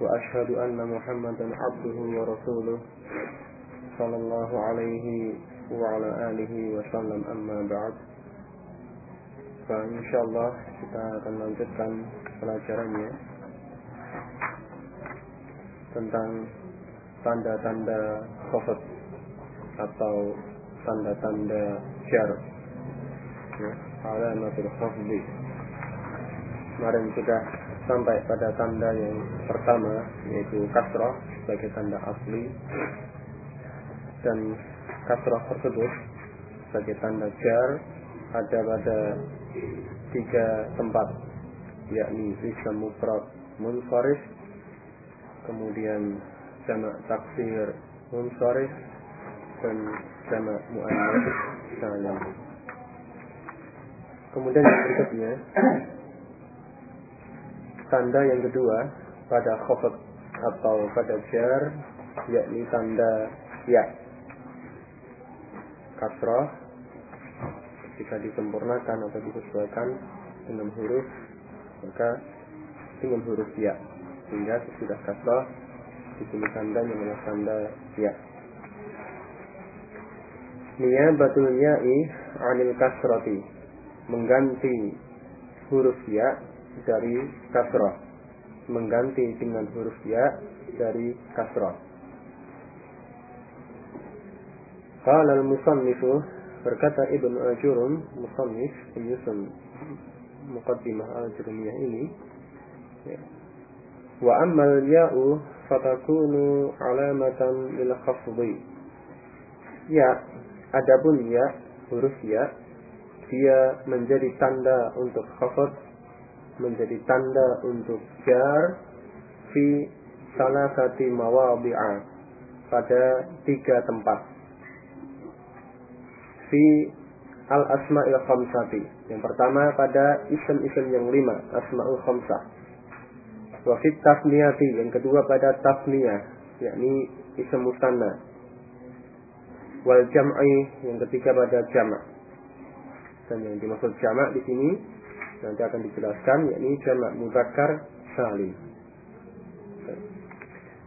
وأشهد أن محمدا عبده ورسوله صلى الله عليه وعلى آله وسلم أما بعد فإن شاء الله kita akan lanjutkan pelajarannya tentang tanda-tanda khafat atau tanda-tanda jar ya, alamatul khafdi kemarin sudah sampai pada tanda yang pertama yaitu kasrah sebagai tanda asli. Dan kasrah tersebut sebagai tanda jar ada pada tiga tempat yakni isim mufrad munfarif kemudian jamak taksir munfarif dan jamak muannas salam kemudian yang berikutnya tanda yang kedua pada khafat atau pada jar yakni tanda ya. Kasrah jika disempurnakan atau disesuaikan dengan huruf maka dengan huruf ya. Sehingga sesudah kasrah di sini tandanya adalah tanda ya. Niyabatul ya'i anil kasrati mengganti huruf ya dari kasrah mengganti dengan huruf ya dari kasrah Qala al-musannifu berkata Ibnu Ajurum musannif penyusun muqaddimah al-Jurmiyah ini ya. wa ammal ya'u fatakunu alamatan lil khafdi. Ya adapun ya huruf ya dia menjadi tanda untuk khafd menjadi tanda untuk jar fi salah satu mawadhi'a pada tiga tempat. Fi al asma'il khamsati. Yang pertama pada isim-isim yang lima asma'ul khamsah. Wa fit tasniyati yang kedua pada tasniyah yakni isim musanna. Wal jam'i. Yang ketiga pada jamak dan yang dimaksud jamak di sini nanti akan dijelaskan yakni jamak mudzakkar salim.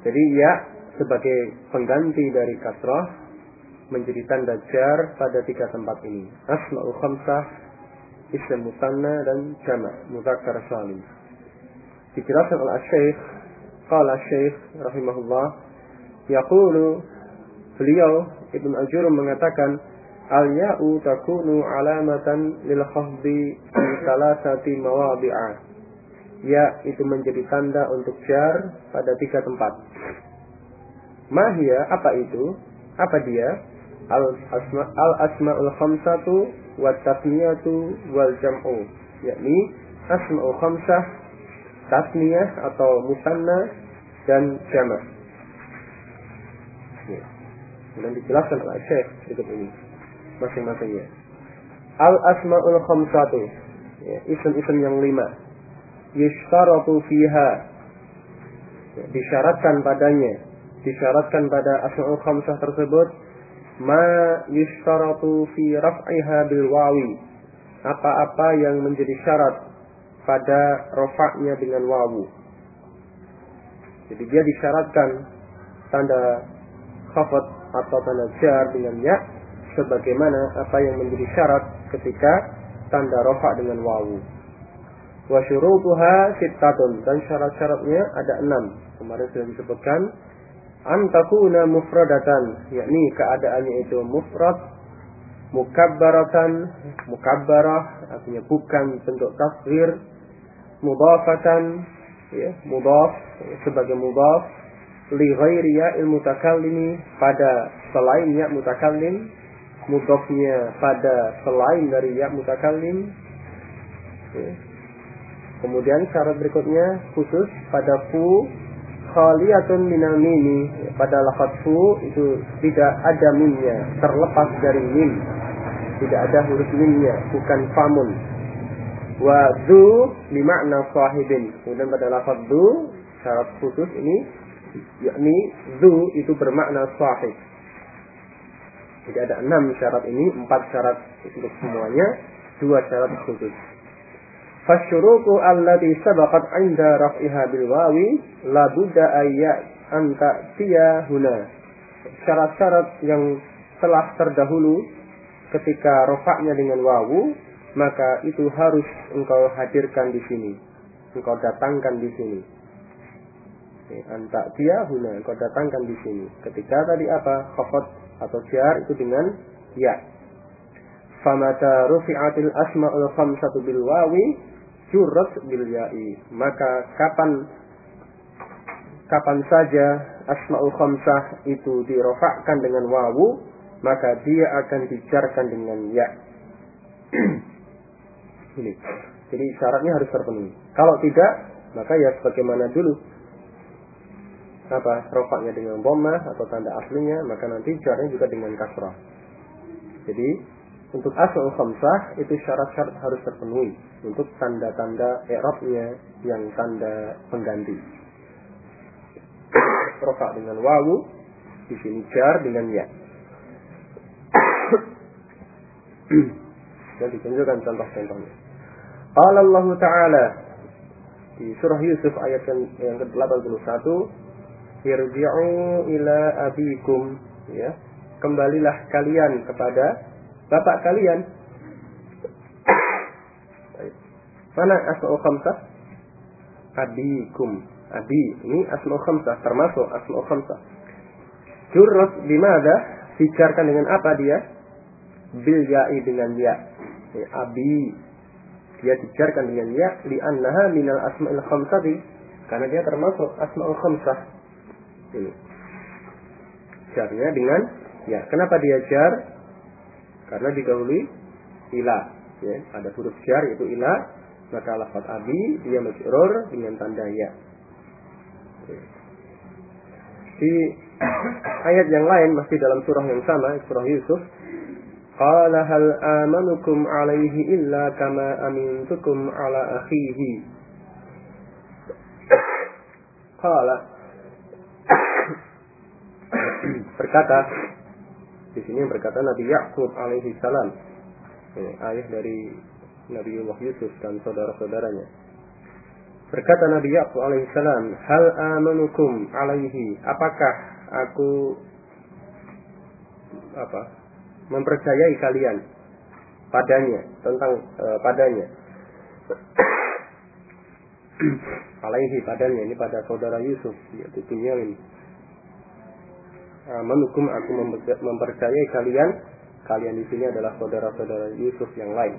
Jadi ya sebagai pengganti dari kasrah menjadi tanda jar pada tiga tempat ini. Asma'ul khamsah, isim musanna dan jamak mudzakkar salim. Dijelaskan oleh Syekh, qala Syekh rahimahullah, yaqulu beliau Ibnu Al-Jurum mengatakan al-ya'u takunu alamatan lil khafdi fi salasati mawadhi'a. Ya itu menjadi tanda untuk jar pada tiga tempat. Mahia apa itu? Apa dia? Al asma al asmaul khamsatu wa tasniyatu wal jam'u. Yakni asmaul khamsah, tasniyah atau musanna dan jamak. Ya. Dan dijelaskan oleh Syekh berikut ini masing-masingnya. Al asmaul khamsatu, ya, isim-isim yang lima. Yishtaratu fiha, ya, disyaratkan padanya, disyaratkan pada asmaul khamsah tersebut, ma yishtaratu fi raf'iha bil wawi. Apa-apa yang menjadi syarat pada rofaknya dengan wawu. Jadi dia disyaratkan tanda khafat atau tanda jar dengan ya sebagaimana apa yang menjadi syarat ketika tanda rofa dengan wawu. Wa syurutuha sittatun dan syarat-syaratnya ada enam. Kemarin sudah disebutkan antakuna mufradatan yakni keadaannya itu mufrad mukabbaratan mukabbarah artinya bukan bentuk tasghir mudafatan ya mudaf sebagai mudaf li ghairi ya mutakallimi pada selain ya mutakallim mudofnya pada selain dari ya mutakallim. Ya. kemudian syarat berikutnya khusus pada fu khaliyatun minal mimi pada lafaz fu itu tidak ada mimnya terlepas dari mim. Tidak ada huruf mimnya bukan famun. Wa du limakna sahibin. Kemudian pada lafaz du syarat khusus ini yakni du itu bermakna sahib jadi ada enam syarat ini empat syarat untuk semuanya dua syarat khusus Fasyurutu allati sabaqat 'inda raf'iha bil wawi la budda ayya anta tiya huna. Syarat-syarat yang telah terdahulu ketika rofaknya dengan wawu, maka itu harus engkau hadirkan di sini. Engkau datangkan di sini. Anta tiya huna, engkau datangkan di sini. Ketika tadi apa? Khafat atau jar itu dengan ya. Famata rufi'atil asma'ul khamsatu bil wawi jurat bil ya'i. Maka kapan kapan saja asmaul khamsah itu dirofakkan dengan wawu maka dia akan dijarkan dengan ya. Ini. Jadi syaratnya harus terpenuhi. Kalau tidak maka ya sebagaimana dulu apa rofaknya dengan bomah atau tanda aslinya maka nanti jarnya juga dengan kasrah jadi untuk asal khamsah itu syarat-syarat harus terpenuhi untuk tanda-tanda i'rabnya yang tanda pengganti. Rofa dengan wawu, di sini jar dengan ya. Dan ditunjukkan contoh-contohnya. Allah Ta'ala di surah Yusuf ayat yang ke-81 Irji'u ila abikum ya kembalilah kalian kepada bapak kalian. Mana asma'ul khamsah? Abikum. Abi. Ini asma'ul khamsah. Termasuk asma'ul khamsah. Jurrat bimada? Dijarkan dengan apa dia? Bil ya'i dengan ya. ya. Abi. Dia dijarkan dengan ya. Li'annaha minal asma'il khamsati. Karena dia termasuk asma'ul khamsah. Ini. Jarnya dengan ya. Kenapa dia jar? karena didahului ila ya ada huruf jar yaitu ila maka lafaz abi dia majrur dengan tanda ya di ayat yang lain masih dalam surah yang sama surah Yusuf qala hal amanukum alaihi illa kama amintukum ala akhihi qala berkata di sini berkata Nabi Yakub alaihi salam. Ini ayah dari Nabi Yusuf dan saudara-saudaranya. Berkata Nabi Yakub alaihi salam, "Hal amanukum alaihi? Apakah aku apa? mempercayai kalian padanya tentang uh, padanya?" alaihi padanya ini pada saudara Yusuf yaitu Binyamin Amanukum aku mempercayai kalian. Kalian di sini adalah saudara-saudara Yusuf yang lain.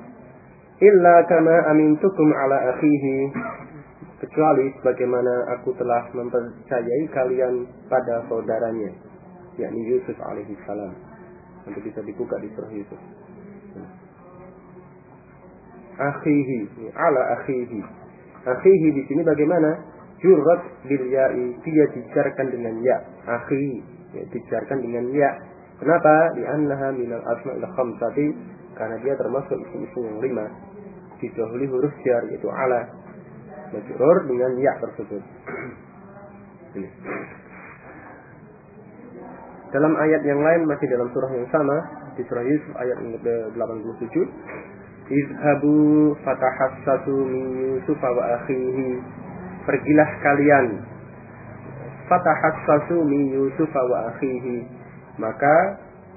Illa kama amintukum ala akhihi. Kecuali bagaimana aku telah mempercayai kalian pada saudaranya. yakni Yusuf alaihi salam. Nanti bisa dibuka di surah Yusuf. Akhihi. Ala akhihi. Akhihi di sini bagaimana? Jurat bil ya'i. Dia dijarkan dengan ya. Akhihi ya, dijarkan dengan ya. Kenapa? Di annaha minal asma'il khamsati karena dia termasuk isim-isim yang lima. Didahului huruf jar yaitu ala. Majrur dengan ya tersebut. Dalam ayat yang lain masih dalam surah yang sama di surah Yusuf ayat ke-87 Izhabu fatahassatu min Yusuf wa akhihi Pergilah kalian fatahassasu min Yusuf wa akhihi maka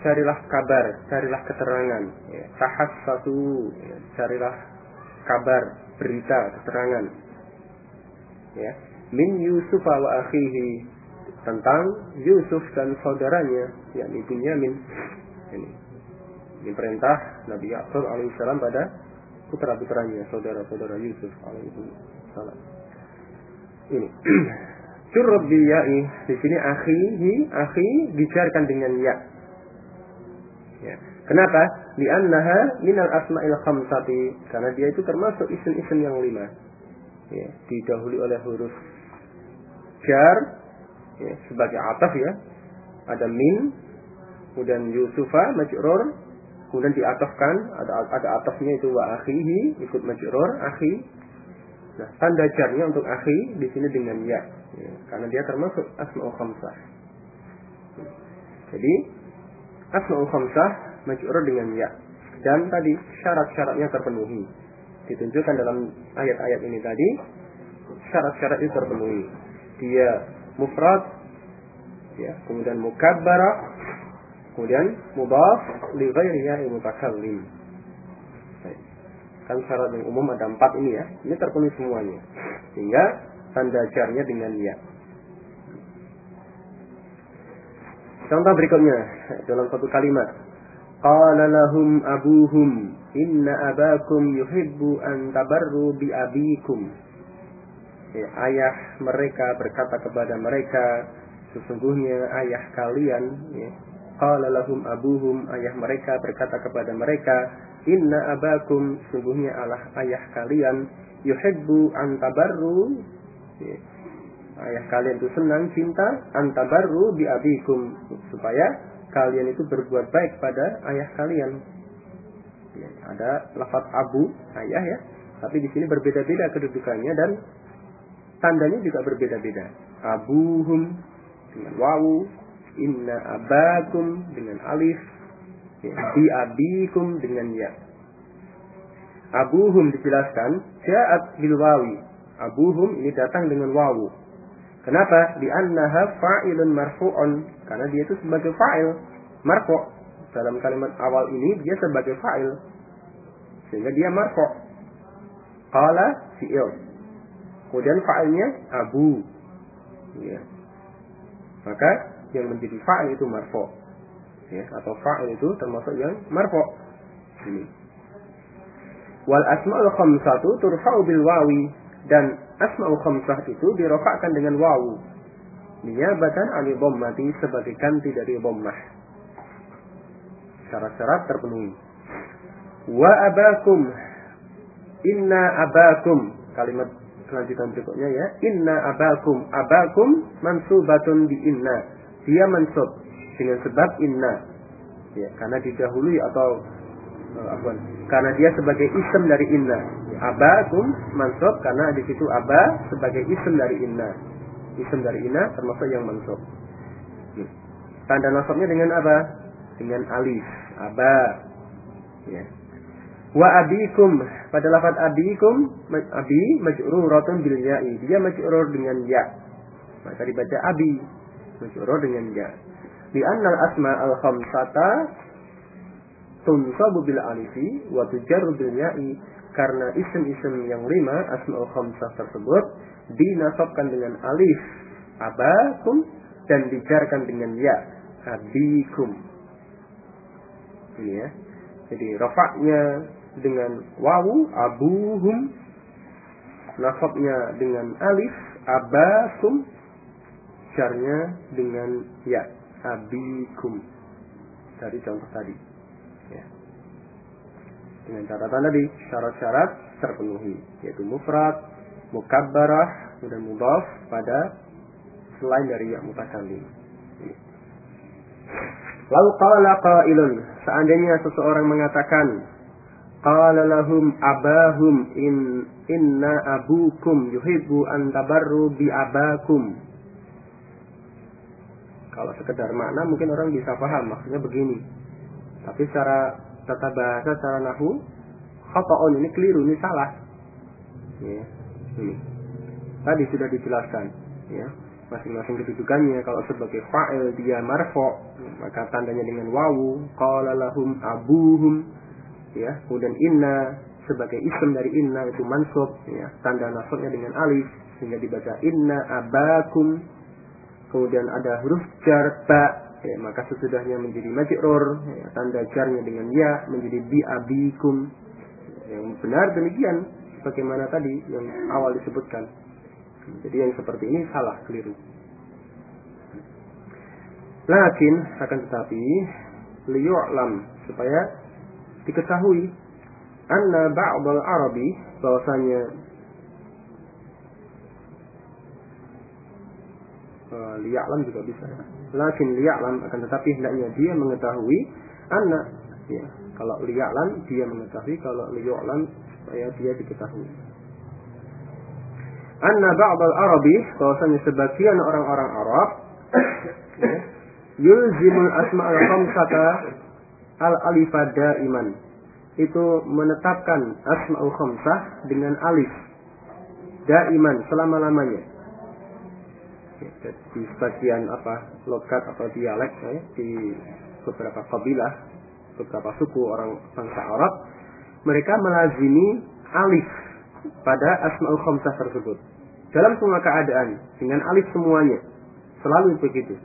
carilah kabar carilah keterangan ya. ya. carilah kabar berita keterangan ya min Yusuf wa akhihi tentang Yusuf dan saudaranya yakni Bunyamin ini ini perintah Nabi Yakub alaihissalam pada putra-putranya saudara-saudara Yusuf alaihissalam ini Curub bil ya'i. Di sini akhihi, akhi dijarkan dengan ya. ya. Kenapa? Minal asma'il khamsati. Karena dia itu termasuk isim-isim yang lima. Ya, didahului oleh huruf jar ya, sebagai ataf ya. Ada min, kemudian Yusufa majrur, kemudian diatafkan ada ada atafnya itu wa akhihi ikut majrur akhi. Nah, tanda jarnya untuk akhi di sini dengan ya, ya karena dia termasuk asmaul khamsah. Jadi asmaul khamsah majrur dengan ya. Dan tadi syarat-syaratnya terpenuhi. Ditunjukkan dalam ayat-ayat ini tadi syarat-syarat itu terpenuhi. Dia mufrad, ya, kemudian mukabbara, kemudian mudaf li ghairihi mutakallim. Kan syarat yang umum ada empat ini ya. Ini terpenuhi semuanya. Sehingga tanda jarnya dengan ya. Contoh berikutnya dalam satu kalimat. Qala lahum abuhum inna abakum yuhibbu an tabarru bi abikum ya, ayah mereka berkata kepada mereka sesungguhnya ayah kalian ya, qala lahum abuhum ayah mereka berkata kepada mereka inna abakum sesungguhnya Allah ayah kalian yuhibbu antabarru ya, ayah kalian itu senang cinta antabarru bi abikum supaya kalian itu berbuat baik pada ayah kalian ya, ada lafaz abu ayah ya tapi di sini berbeda-beda kedudukannya dan tandanya juga berbeda-beda. Abuhum dengan wawu, inna abakum dengan alif, ya, bi abikum dengan ya. Abuhum dijelaskan, ja'at bil wawi. Abuhum ini datang dengan wawu. Kenapa? Di annaha fa'ilun marfu'un. Karena dia itu sebagai fa'il. Marfu' dalam kalimat awal ini dia sebagai fa'il. Sehingga dia marfu'. Qala fi'il. Kemudian fa'ilnya abu. Ya. Maka yang menjadi fa'il itu marfo. Ya, atau fa'il itu termasuk yang marfo. Ini. Wal asma'ul khamsatu turfa'u bil wawi dan asma'ul khamsah itu dirofakkan dengan wawu. Niyabatan ani dhammati sebagai ganti dari dhammah. Syarat-syarat terpenuhi. Wa abakum inna abakum kalimat kelanjutan berikutnya ya. Inna abakum. Abakum mansubatun di inna. Dia mansub dengan sebab inna. Ya, karena didahului atau uh? Karena dia sebagai isim dari inna. Abakum mansub karena di situ aba sebagai isim dari inna. Isim dari inna termasuk yang mansub. Tanda nasabnya dengan apa? Dengan alif. Aba. Ya. Wa abikum pada lafaz abikum abi majruratun bil ya'i. Dia majrur dengan ya. Maka dibaca abi majrur dengan ya. Di annal asma al khamsata tunsabu bil alifi wa tujarru bil ya'i karena isim-isim yang lima asmaul khamsah tersebut dinasabkan dengan alif abakum dan dijarkan dengan ya abikum. Ya jadi rafaknya dengan wawu abuhum. Nasabnya dengan alif abakum. Jarnya dengan ya abikum. Dari contoh tadi. Dengan catatan tadi syarat-syarat terpenuhi yaitu mufrad mukabbarah dan mudhaf pada selain dari yang mutakallim Lalu qala qailun seandainya seseorang mengatakan Qala lahum abahum in inna abukum yuhibbu an tabarru bi abakum. Kalau sekedar makna mungkin orang bisa paham maksudnya begini. Tapi secara tata bahasa secara nahu khata'un ini keliru, ini salah. Ya, ini. Tadi sudah dijelaskan, ya. Masing-masing kedudukannya kalau sebagai fa'il dia marfo maka tandanya dengan wawu qala lahum abuhum ya kemudian inna sebagai isim dari inna itu mansub ya tanda nasabnya dengan alif sehingga dibaca inna abakum kemudian ada huruf jar ba ya, maka sesudahnya menjadi majrur ya, tanda jarnya dengan ya menjadi bi abikum yang benar demikian bagaimana tadi yang awal disebutkan. Jadi yang seperti ini salah keliru. Lakin akan tetapi liyu'lam supaya diketahui anna ba'dal arabi bahwasanya uh, juga bisa. Lakin liya'lam akan tetapi hendaknya dia mengetahui anak ya. Kalau liya'lam dia mengetahui, kalau liya'lam supaya dia diketahui. Anna ba'dal Arabi, bahwasanya sebagian orang-orang Arab ya, yulzimul asma'al khamsata al alifada iman. Itu menetapkan asma'ul khamsah dengan alif daiman selama-lamanya. Di sebagian apa lokat atau dialek ya, di beberapa kabilah, beberapa suku orang bangsa Arab, mereka melazimi alif pada asmaul khamsah tersebut. Dalam semua keadaan dengan alif semuanya. Selalu begitu.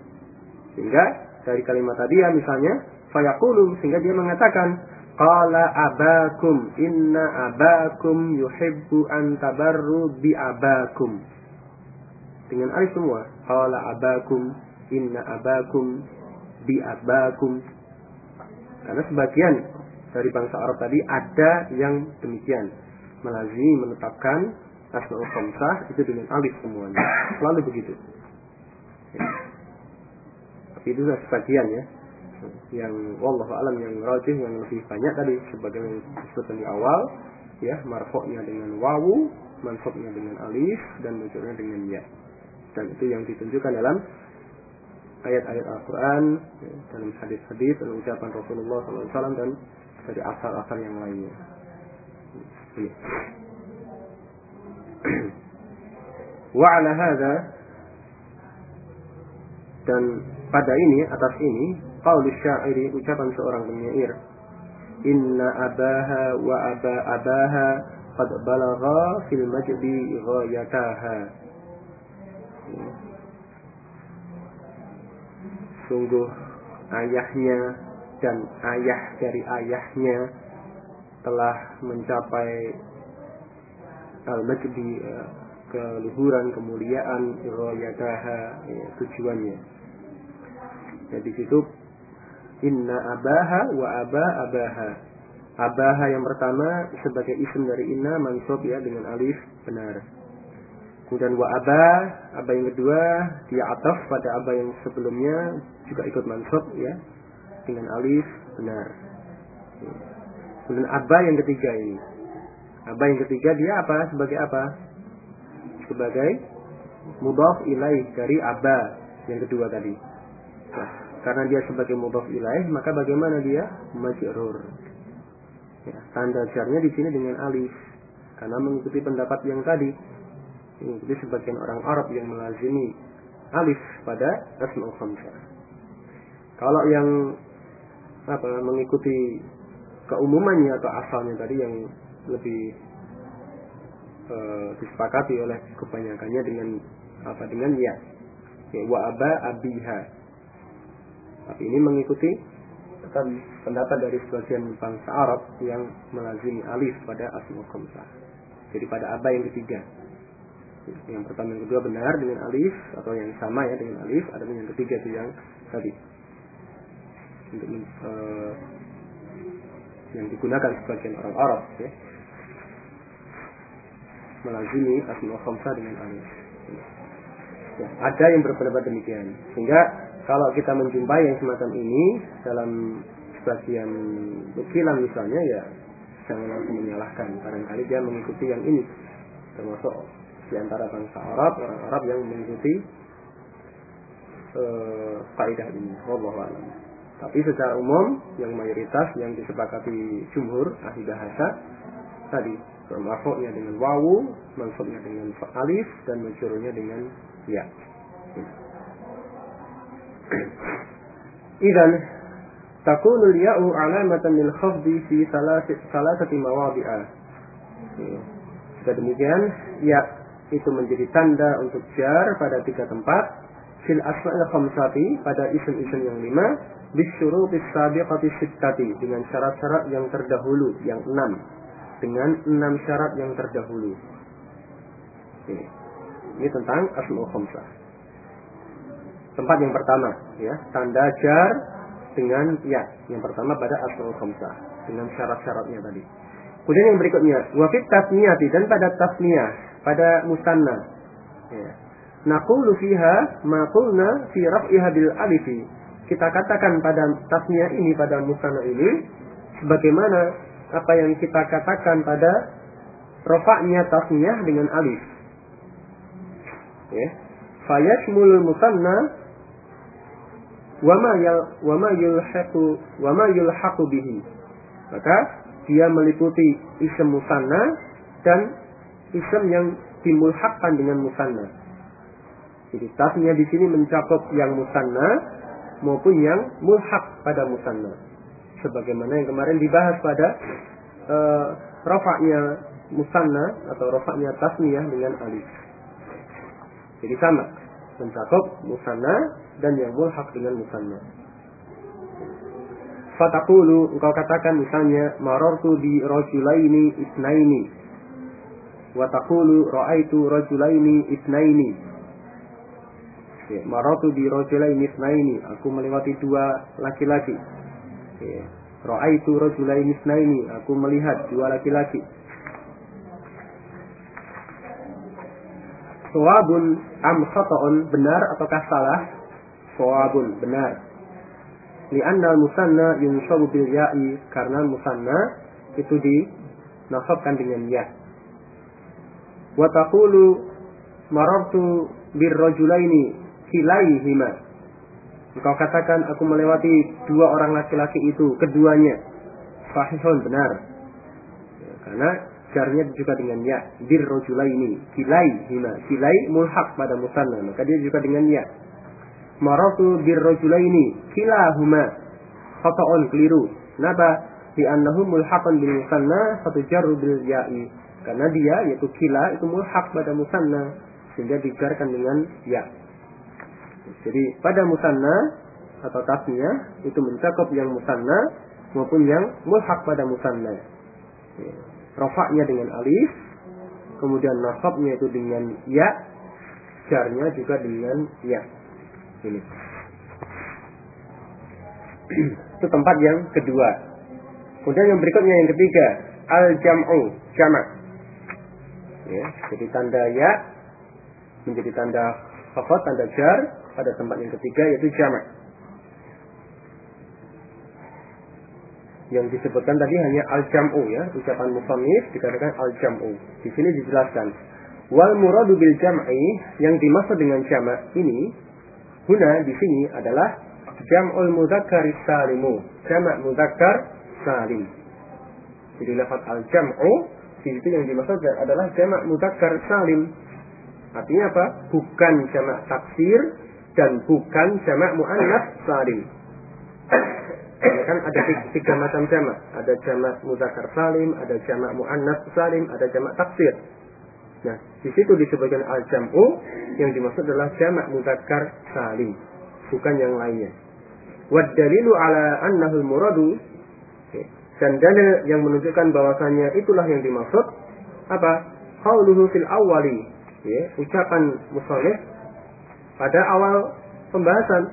Sehingga dari kalimat tadi ya misalnya fayaqulu sehingga dia mengatakan Qala abakum inna abakum yuhibbu an tabarru bi abakum. Dengan alif semua. Qala abakum inna abakum bi abakum. Karena sebagian dari bangsa Arab tadi ada yang demikian. Melazimi menetapkan asmaul khamsah itu dengan alif semuanya. Selalu begitu. Ya. Itu sebagian ya yang wallah alam yang rajih yang lebih banyak tadi sebagai yang disebutkan di awal ya marfoknya dengan wawu mansubnya dengan alif dan munculnya dengan ya dan itu yang ditunjukkan dalam ayat-ayat Al-Quran ya, dalam hadis-hadis dan ucapan Rasulullah SAW dan dari asal-asal yang lainnya. Ya. Wa ala hadha dan pada ini atas ini qaul syairi ucapan seorang penyair inna abaha wa aba abaha qad balagha fil majdi ghayataha sungguh ayahnya dan ayah dari ayahnya telah mencapai al-majdi eh, keluhuran kemuliaan ghayataha ya, tujuannya. Jadi ya, situ Inna abaha wa aba abaha. Abaha yang pertama sebagai isim dari inna mansub ya dengan alif benar. Kemudian wa aba, aba yang kedua dia ataf pada aba yang sebelumnya juga ikut mansub ya dengan alif benar. Kemudian aba yang ketiga ini. Aba yang ketiga dia apa? Sebagai apa? Sebagai mudhaf ilaih dari aba yang kedua tadi. Nah, karena dia sebagai mudhaf ilaih, maka bagaimana dia? Majrur. Ya, tanda jarnya di sini dengan alif. Karena mengikuti pendapat yang tadi. Mengikuti sebagian orang Arab yang melazimi alif pada asmaul khamsah. Kalau yang apa mengikuti keumumannya atau asalnya tadi yang lebih e, disepakati oleh kebanyakannya dengan apa dengan ya, ya wa aba abiha tapi ini mengikuti pendapat dari sebagian bangsa Arab yang melazimi alif pada asmaul khamsah. Jadi pada abah yang ketiga. Yang pertama yang kedua benar dengan alif atau yang sama ya dengan alif, ada yang ketiga itu yang tadi. Untuk uh, yang digunakan sebagian orang Arab ya. Melazimi asmaul khamsah dengan alif. Ya, ada yang berpendapat demikian. Sehingga kalau kita menjumpai yang semacam ini dalam sebagian nukilan misalnya ya jangan langsung menyalahkan. Barangkali dia mengikuti yang ini termasuk di antara bangsa Arab orang Arab yang mengikuti uh, kaidah ini. Allah alam. Tapi secara umum yang mayoritas yang disepakati jumhur ahli bahasa tadi mafuknya dengan wawu mansubnya dengan alif dan mencurulnya dengan ya. Idan takunu liya'u alamatan lil khafdi fi salasati mawadi'a. Jika demikian, ya itu menjadi tanda untuk jar pada tiga tempat. Fil asma'il khamsati pada isim-isim yang lima. Bisyurutis sabiqati sittati dengan syarat-syarat yang terdahulu yang enam. Dengan enam syarat yang terdahulu. Ini, ini tentang asma'ul khamsah. Tempat yang pertama ya. Tanda jar dengan ya. Yang pertama pada asal khamsah dengan syarat-syaratnya tadi. Kemudian yang berikutnya wafit tasniyati dan pada tasniyah pada musanna ya. Naqulu fiha ma qulna fi raf'iha bil alifi. Kita katakan pada tasniyah ini pada musanna ini sebagaimana apa yang kita katakan pada rafa'nya tasniyah dengan alif. Ya. Fayashmul musanna wama yal wama yulhaqu wama yulhaqu bihi. Maka dia meliputi isim musanna dan isim yang dimulhakkan dengan musanna. Jadi tasnya di sini mencakup yang musanna maupun yang mulhak pada musanna. Sebagaimana yang kemarin dibahas pada uh, rofaknya musanna atau rofaknya tasniyah dengan alif. Jadi sama, mencakup musanna dan yang mulhak dengan musanna. Fatakulu engkau katakan misalnya marortu bi rojulaini isnaini. Watakulu ro'aitu rojulaini isnaini Ya, maratu di rojulaini ini. Aku melewati dua laki-laki. Ya, Ra'aitu rojulaini ini. Aku melihat dua laki-laki. Sawabun am khata'un benar ataukah salah? Sawabun benar. Lianna musanna yunsabu bil ya'i karena musanna itu dinasabkan dengan ya. Marartu bir rajulaini kilaihima. Engkau katakan aku melewati dua orang laki-laki itu, keduanya. Sahihun benar. Karena jarnya juga dengan ya. Bir rojulaini. Kilaihima. Kilai mulhak pada musanna. Maka dia juga dengan ya. Maratu bir rojulaini. Kilahuma. Khata'un keliru. Kenapa? Li'annahu mulhaqan bil musanna. Satu jarru bil ya'i. Karena dia yaitu kila itu mulhak pada musanna. Sehingga dijarkan dengan ya. Jadi pada musanna atau tasnya itu mencakup yang musanna maupun yang mulhak pada musanna. Ya. Rofaknya dengan alif, kemudian nasabnya itu dengan ya, jarnya juga dengan ya. Ini. itu tempat yang kedua. Kemudian yang berikutnya yang ketiga, al-jam'u, jamak. Ya, jadi tanda ya menjadi tanda khafat, tanda jar, pada tempat yang ketiga yaitu jamak. Yang disebutkan tadi hanya al-jam'u ya, ucapan musannif dikatakan al-jam'u. Di sini dijelaskan wal muradu bil jam'i yang dimaksud dengan jamak ini guna di sini adalah jam'ul mudzakkar salimu, jamak mudzakkar salim. Jadi lafaz al-jam'u di situ yang dimaksud adalah jamak mudzakkar salim. Artinya apa? Bukan jamak taksir, dan bukan jamak muannats salim. Karena kan ada tiga macam jamak. Ada jamak muzakkar salim, ada jamak muannats salim, ada jamak taksir. Nah, di situ disebutkan al-jam'u yang dimaksud adalah jamak muzakkar salim, bukan yang lainnya. Wad dalilu ala annahu muradu dan dalil yang menunjukkan bahwasanya itulah yang dimaksud apa? Qauluhu fil awwali. Ya, ucapan musallih pada awal pembahasan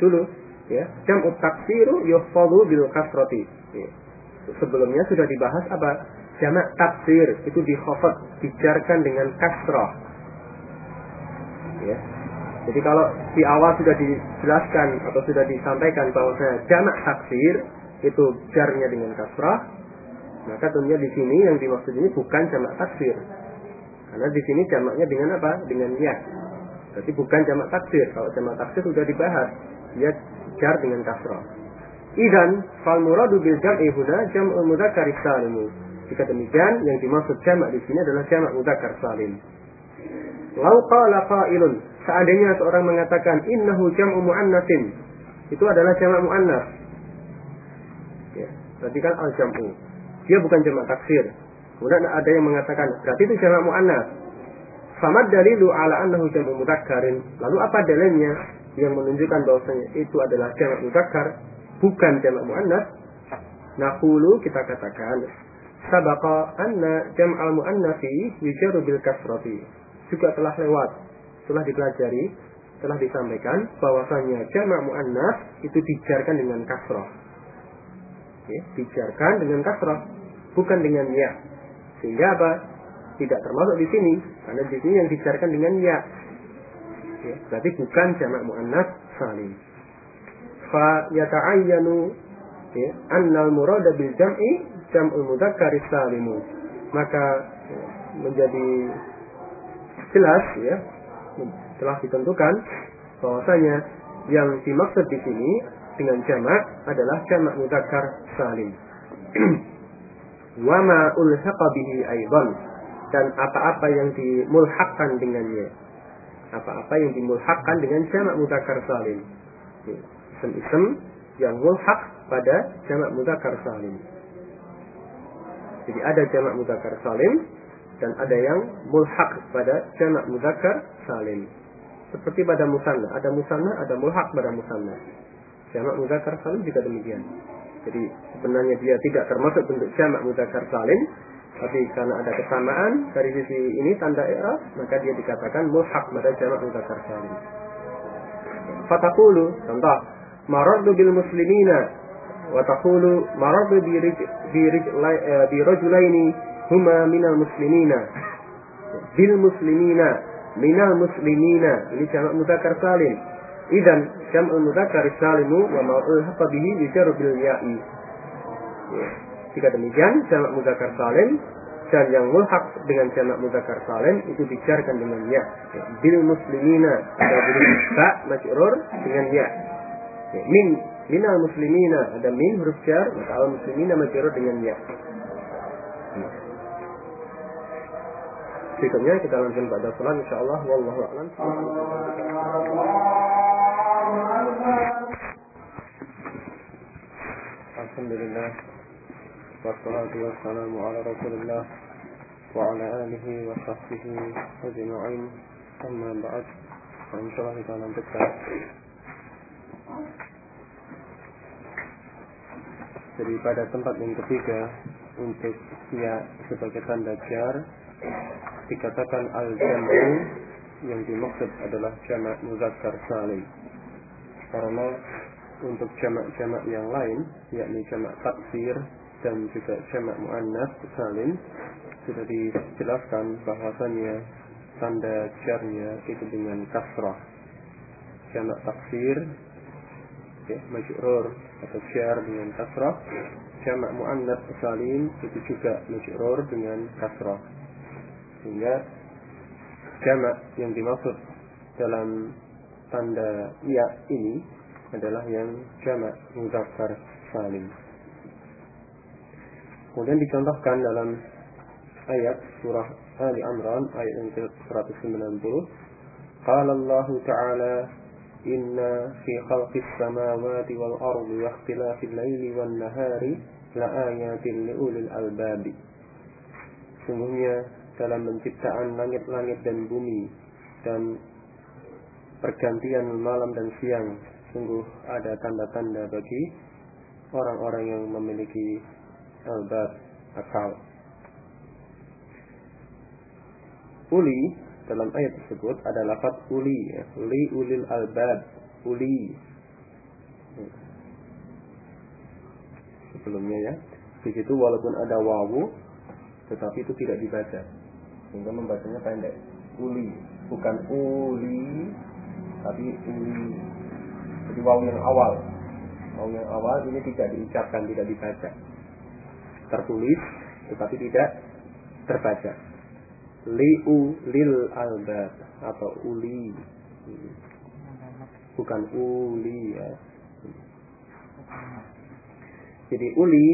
dulu ya. Jam'ut taksiru yuhfadhu bil kasrati. Ya. sebelumnya sudah dibahas apa? Jamak taksir itu dikhafat dijarkan dengan kasrah. Ya. Jadi kalau di awal sudah dijelaskan atau sudah disampaikan bahwa jamak taksir itu jarnya dengan kasrah maka tentunya di sini yang dimaksud ini bukan jamak taksir karena di sini jamaknya dengan apa dengan ya Berarti bukan jamak taksir. Kalau jamak taksir sudah dibahas, dia jar dengan kasrah. Idan fal muradu bil jam'i huna jam'ul mudzakkar salim. Jika demikian, yang dimaksud jamak di sini adalah jamak mudzakkar salim. Lau qala qailun, seandainya seorang mengatakan innahu jam'u muannatsin, itu adalah jamak muannas. Berarti kan al jam'u. Dia bukan jamak taksir. Kemudian ada yang mengatakan berarti itu jamak muannas. Famad dalilu ala annahu jam'u mudzakkarin. Lalu apa dalilnya yang menunjukkan bahwasanya itu adalah jamak mudzakkar bukan jamak muannas? Naqulu kita katakan sabaqa anna jam'al muannasi yujaru bil kasrati. Juga telah lewat, telah dipelajari, telah disampaikan bahwasanya jamak muannas itu dijarkan dengan kasrah. Ya, dijarkan dengan kasrah, bukan dengan ya. Sehingga apa? tidak termasuk di sini karena di sini yang dibicarakan dengan ya Ya, berarti bukan jamak muannas salim. Fa yata'ayyanu ya, annal murada bil jam'i jam'ul mudzakkar salimu. Maka ya, menjadi jelas ya telah ditentukan bahwasanya yang dimaksud di sini dengan jamak adalah jamak mudzakkar salim. Wa ma ulhaqa bihi aidan dan apa-apa yang dimulhakkan dengannya. Apa-apa yang dimulhakkan dengan jamak mudzakkar salim. Isem-isem yang mulhak pada jamak mudzakkar salim. Jadi ada jamak mudzakkar salim dan ada yang mulhak pada jamak mudzakkar salim. Seperti pada musanna, ada musanna, ada mulhak pada musanna. Jamak mudzakkar salim juga demikian. Jadi sebenarnya dia tidak termasuk bentuk jamak mudzakkar salim, tapi karena ada kesamaan dari sisi ini tanda i'rab, maka dia dikatakan mulhaq pada jamak mudzakkar salim. Fataqulu, contoh, maradu bil muslimina wa taqulu maradu bi bi bi rajulaini huma minal muslimina. Bil muslimina minal muslimina. Ini jamak mudzakkar salim. Idan jam'ul mudzakkar salimu wa ma'ul haqa bihi yujaru bil ya'i. Ya. Jika demikian jamak mudzakkar salim dan yang mulhaq dengan jamak mudzakkar salim itu dijarkan dengan ya. ya. Bil muslimina ada huruf ba majrur dengan ya. ya. Min minal muslimina ada min huruf jar maka al muslimina majrur dengan ya. Berikutnya kita lanjutkan pada salat insyaallah wallahu a'lam. الحمد لله والصلاة والسلام على رسول الله وعلى آله وصحبه أجمعين أما بعد فإن شاء الله kita lanjutkan Jadi pada tempat yang ketiga untuk ya sebagai tanda jar dikatakan al-jamu yang dimaksud adalah jamak muzakkar salim. karena untuk jamak-jamak yang lain, yakni jamak taksir dan juga jamak muannas salim, sudah dijelaskan bahwasannya tanda jarnya itu dengan kasrah. Jamak taksir, ya, majrur atau jar dengan kasrah. Jamak muannas salim itu juga majrur dengan kasrah. Sehingga jamak yang dimaksud dalam tanda ya ini adalah yang jamak muzakkar salim. Kemudian dicontohkan dalam ayat surah Ali Imran ayat yang ke-190 Qala Allah Ta'ala Inna fi khalqis samawati wal ardi wa ikhtilafil laili wan nahari la ayatin li ulil albab Sungguhnya dalam penciptaan langit-langit dan bumi dan pergantian malam dan siang sungguh ada tanda-tanda bagi orang-orang yang memiliki albab akal. Uli dalam ayat tersebut ada lafaz uli, ya. uli ulil albab, uli. Sebelumnya ya, di situ walaupun ada wawu, tetapi itu tidak dibaca, sehingga membacanya pendek. Uli, bukan uli, tapi uli. Jadi wawu yang awal. Wawu yang awal ini tidak diucapkan, tidak dibaca. Tertulis, tetapi tidak terbaca. Liu lil albab atau uli. Bukan uli ya. Jadi uli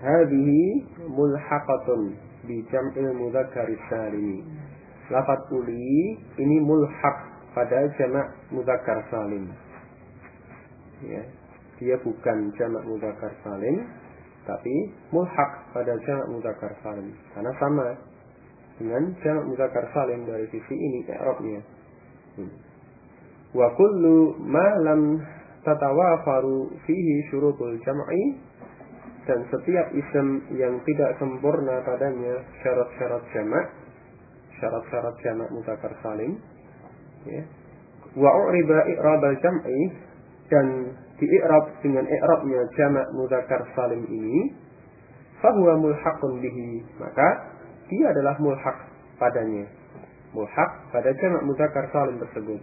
hadhihi mulhaqatun bi jam'il mudzakkar salimi. Lafat uli ini mulhaq pada jamak mudzakkar salim. Ya. Dia bukan jamak mudzakkar salim tapi mulhaq pada jamak mudzakkar salim. Karena sama dengan jamak mudzakkar salim dari sisi ini i'rabnya hmm. wa kullu ma lam tatawafaru fihi syurutul jam'i dan setiap isim yang tidak sempurna padanya syarat-syarat jamak syarat-syarat jamak mudzakkar salim ya wa uriba i'rabal jam'i dan di i'rab dengan i'rabnya jamak mudzakkar salim ini fahuwa mulhaqun bihi maka dia adalah mulhaq padanya mulhaq pada jamak mudzakkar salim tersebut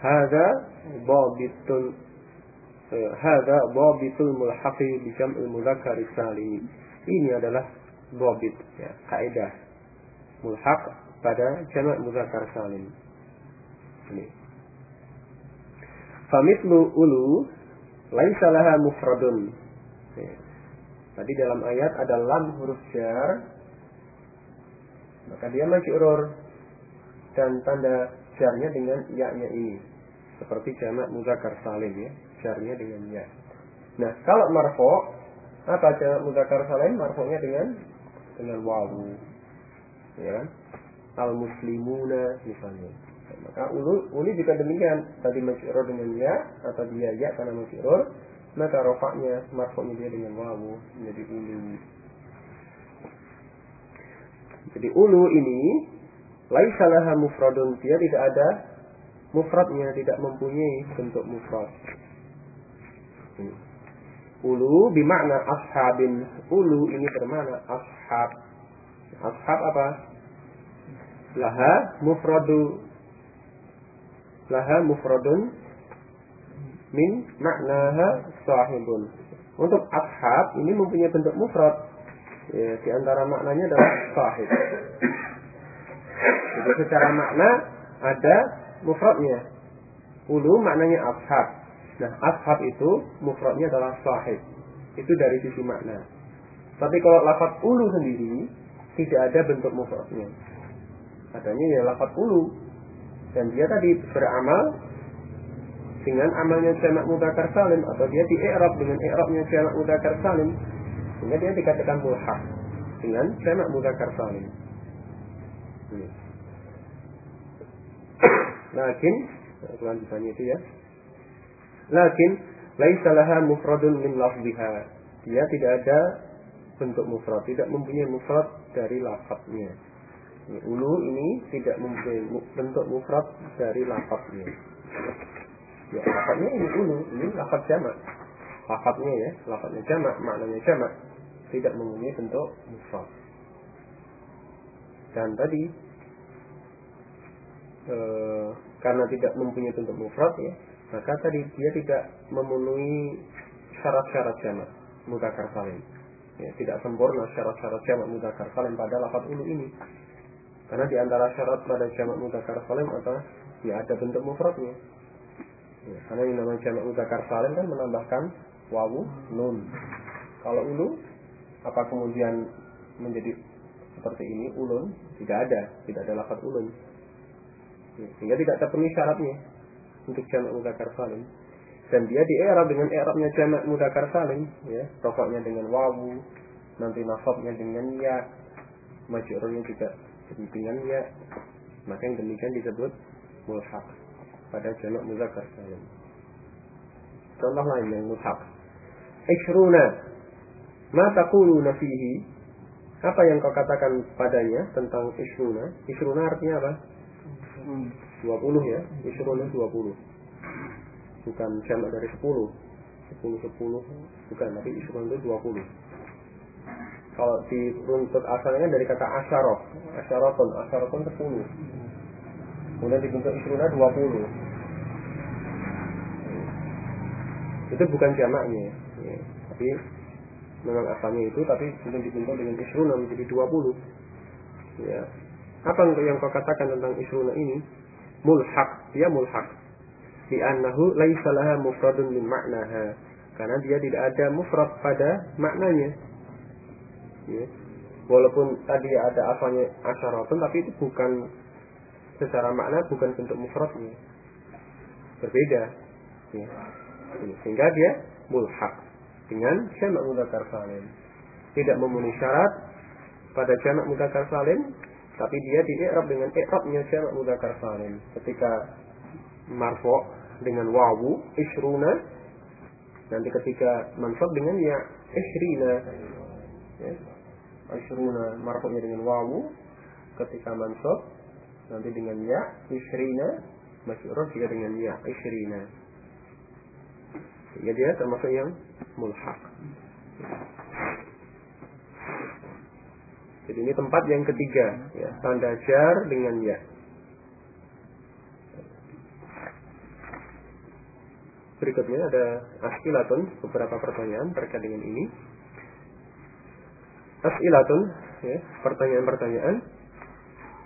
Hada babitun eh, Hada babitul mulhaqi bi jam'il mudzakkar salimi. Ini adalah babit ya, kaidah mulhaq pada jamak mudzakkar salim. Famitlu ulu laisa laha mufradun. Tadi dalam ayat ada lam huruf jar maka dia urur dan tanda jarnya dengan ya-nya ini. Seperti jamak mudzakkar salim ya, jarnya dengan ya. Nah, kalau marfo apa jamak mudzakkar salim marfonya dengan dengan wawu. Ya kan? Al muslimuna misalnya. Maka ulu ulu juga demikian. Tadi masyurur dengan ya atau dia ya karena masyurur, maka rofaknya marfonya dia dengan wawu menjadi ulu. Jadi ulu ini laisa laha mufradun, dia tidak ada mufradnya, tidak mempunyai bentuk mufrad. Ulu bimakna ashabin. Ulu ini bermakna ashab. Ashab apa? Laha mufradu. Laha mufradun min maknaha sahibun. Untuk ashab ini mempunyai bentuk mufrad. Ya, di antara maknanya adalah sahib. Jadi secara makna ada mufradnya. Ulu maknanya ashab. Nah, ashab itu mufradnya adalah sahib. Itu dari sisi makna. Tapi kalau lafaz ulu sendiri tidak ada bentuk mufradnya. Adanya ya lafaz ulu. Dan dia tadi beramal dengan amalnya jamak mudakar salim atau dia di i'rab dengan i'rabnya jamak mudakar salim sehingga dia dikatakan mulhaq dengan jamak mudzakkar salim. Lakin kelanjutannya itu ya. Lakin laisa laha mufradun min lafziha. Dia tidak ada bentuk mufrad, tidak mempunyai mufrad dari lafadznya. Ulu ini tidak mempunyai bentuk mufrad dari lafadznya. Ya, lafadznya ini ulu, ini lafadz jamak. Lafadznya ya, lafadznya jamak, maknanya jamak tidak mempunyai bentuk mufrad. Dan tadi e, karena tidak mempunyai bentuk mufrad ya, maka tadi dia tidak memenuhi syarat-syarat jamak mudakar salim. Ya, tidak sempurna syarat-syarat jamak mudakar salim pada lafaz ulu ini. Karena di antara syarat pada jamak mudakar salim adalah ya ada bentuk mufradnya. Ya, karena yang namanya jamak mudakar salim kan menambahkan wawu nun. Kalau ulu apa kemudian menjadi seperti ini? Ulun. Tidak ada. Tidak ada lafaz ulun. Sehingga tidak terpenuhi syaratnya untuk jamak mudakar salim. Dan dia di era dengan erabnya jamak mudakar salim ya rokoknya dengan wawu nanti nasabnya dengan ya majurnya juga dengan ya maka yang demikian disebut mulhaq pada jamak mudakar salim contoh lain yang mulhaq ishruna Ma taquluna fihi? Apa yang kau katakan padanya tentang isruna? Isruna artinya apa? 20 ya. Isruna 20. Bukan jamak dari 10. 10 10 bukan, tapi isruna itu 20. Kalau di runtut asalnya dari kata asyarah, asyaraton, asyaraton 10. Kemudian dibentuk isruna 20. Itu bukan jamaknya, ya. tapi memang asalnya itu tapi kemudian dibentuk dengan isruna menjadi 20 ya. Apa yang kau katakan tentang isruna ini? Mulhaq. Dia mulhaq. Di annahu laisa laha mufradun min maknaha karena dia tidak ada mufrad pada maknanya ya. walaupun tadi ada asalnya asyaratun tapi itu bukan secara makna bukan bentuk mufradnya berbeda ya. sehingga dia mulhaq dengan jamak mudzakkar salim. Tidak memenuhi syarat pada jamak mudzakkar salim, tapi dia di i'rab dengan i'rabnya jamak mudzakkar salim. Ketika marfu dengan wawu isruna nanti ketika mansub dengan ya isrina ya isruna marfu'nya dengan wawu ketika mansub nanti dengan ya isrina masyhur juga dengan ya isrina ya dia termasuk yang mulhaq. Jadi ini tempat yang ketiga, ya, tanda jar dengan ya. berikutnya ada as'ilatun, beberapa pertanyaan terkait dengan ini. As'ilatun, ya, pertanyaan-pertanyaan.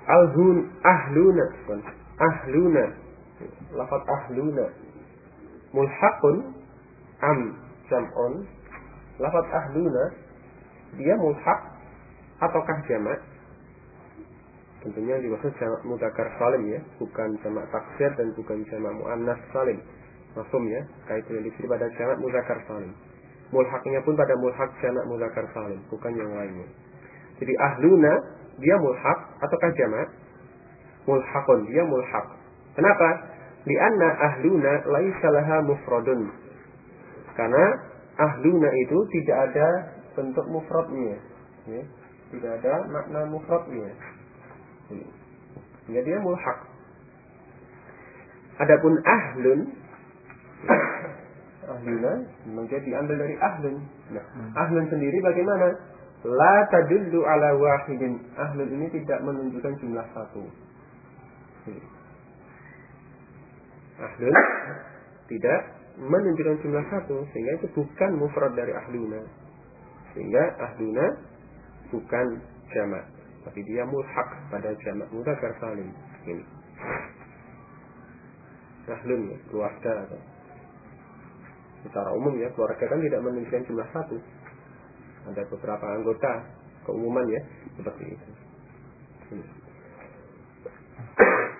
Alhun ahluna, ahluna. Lafat ahluna. Mulhaqun am jam'un. Lafat ahluna dia mulhaq ataukah jamak? Tentunya dimaksud jamak mudakar salim ya, bukan jamak taksir dan bukan jamak muannas salim. Mafhum ya, kaitan di pada jamak mudakar salim. Mulhaknya pun pada mulhak jamak mudakar salim, bukan yang lainnya. Jadi ahluna dia mulhak ataukah jamak? Mulhakun dia mulhak. Kenapa? Lianna ahluna laisa laha mufradun. Karena ahluna itu tidak ada bentuk mufradnya. Ya. Tidak ada makna mufradnya. Ya. dia mulhak. Adapun ahlun ahluna menjadi ambil dari ahlun. Nah, ahlun sendiri bagaimana? La tadullu ala wahidin. Ahlun ini tidak menunjukkan jumlah satu. Ahlun tidak menunjukkan jumlah satu sehingga itu bukan mufrad dari ahluna. Sehingga ahluna bukan jamak, tapi dia mulhak pada jamak mudzakkar salim. Ini. Ahlun keluarga atau secara umum ya keluarga kan tidak menunjukkan jumlah satu. Ada beberapa anggota keumuman ya seperti itu.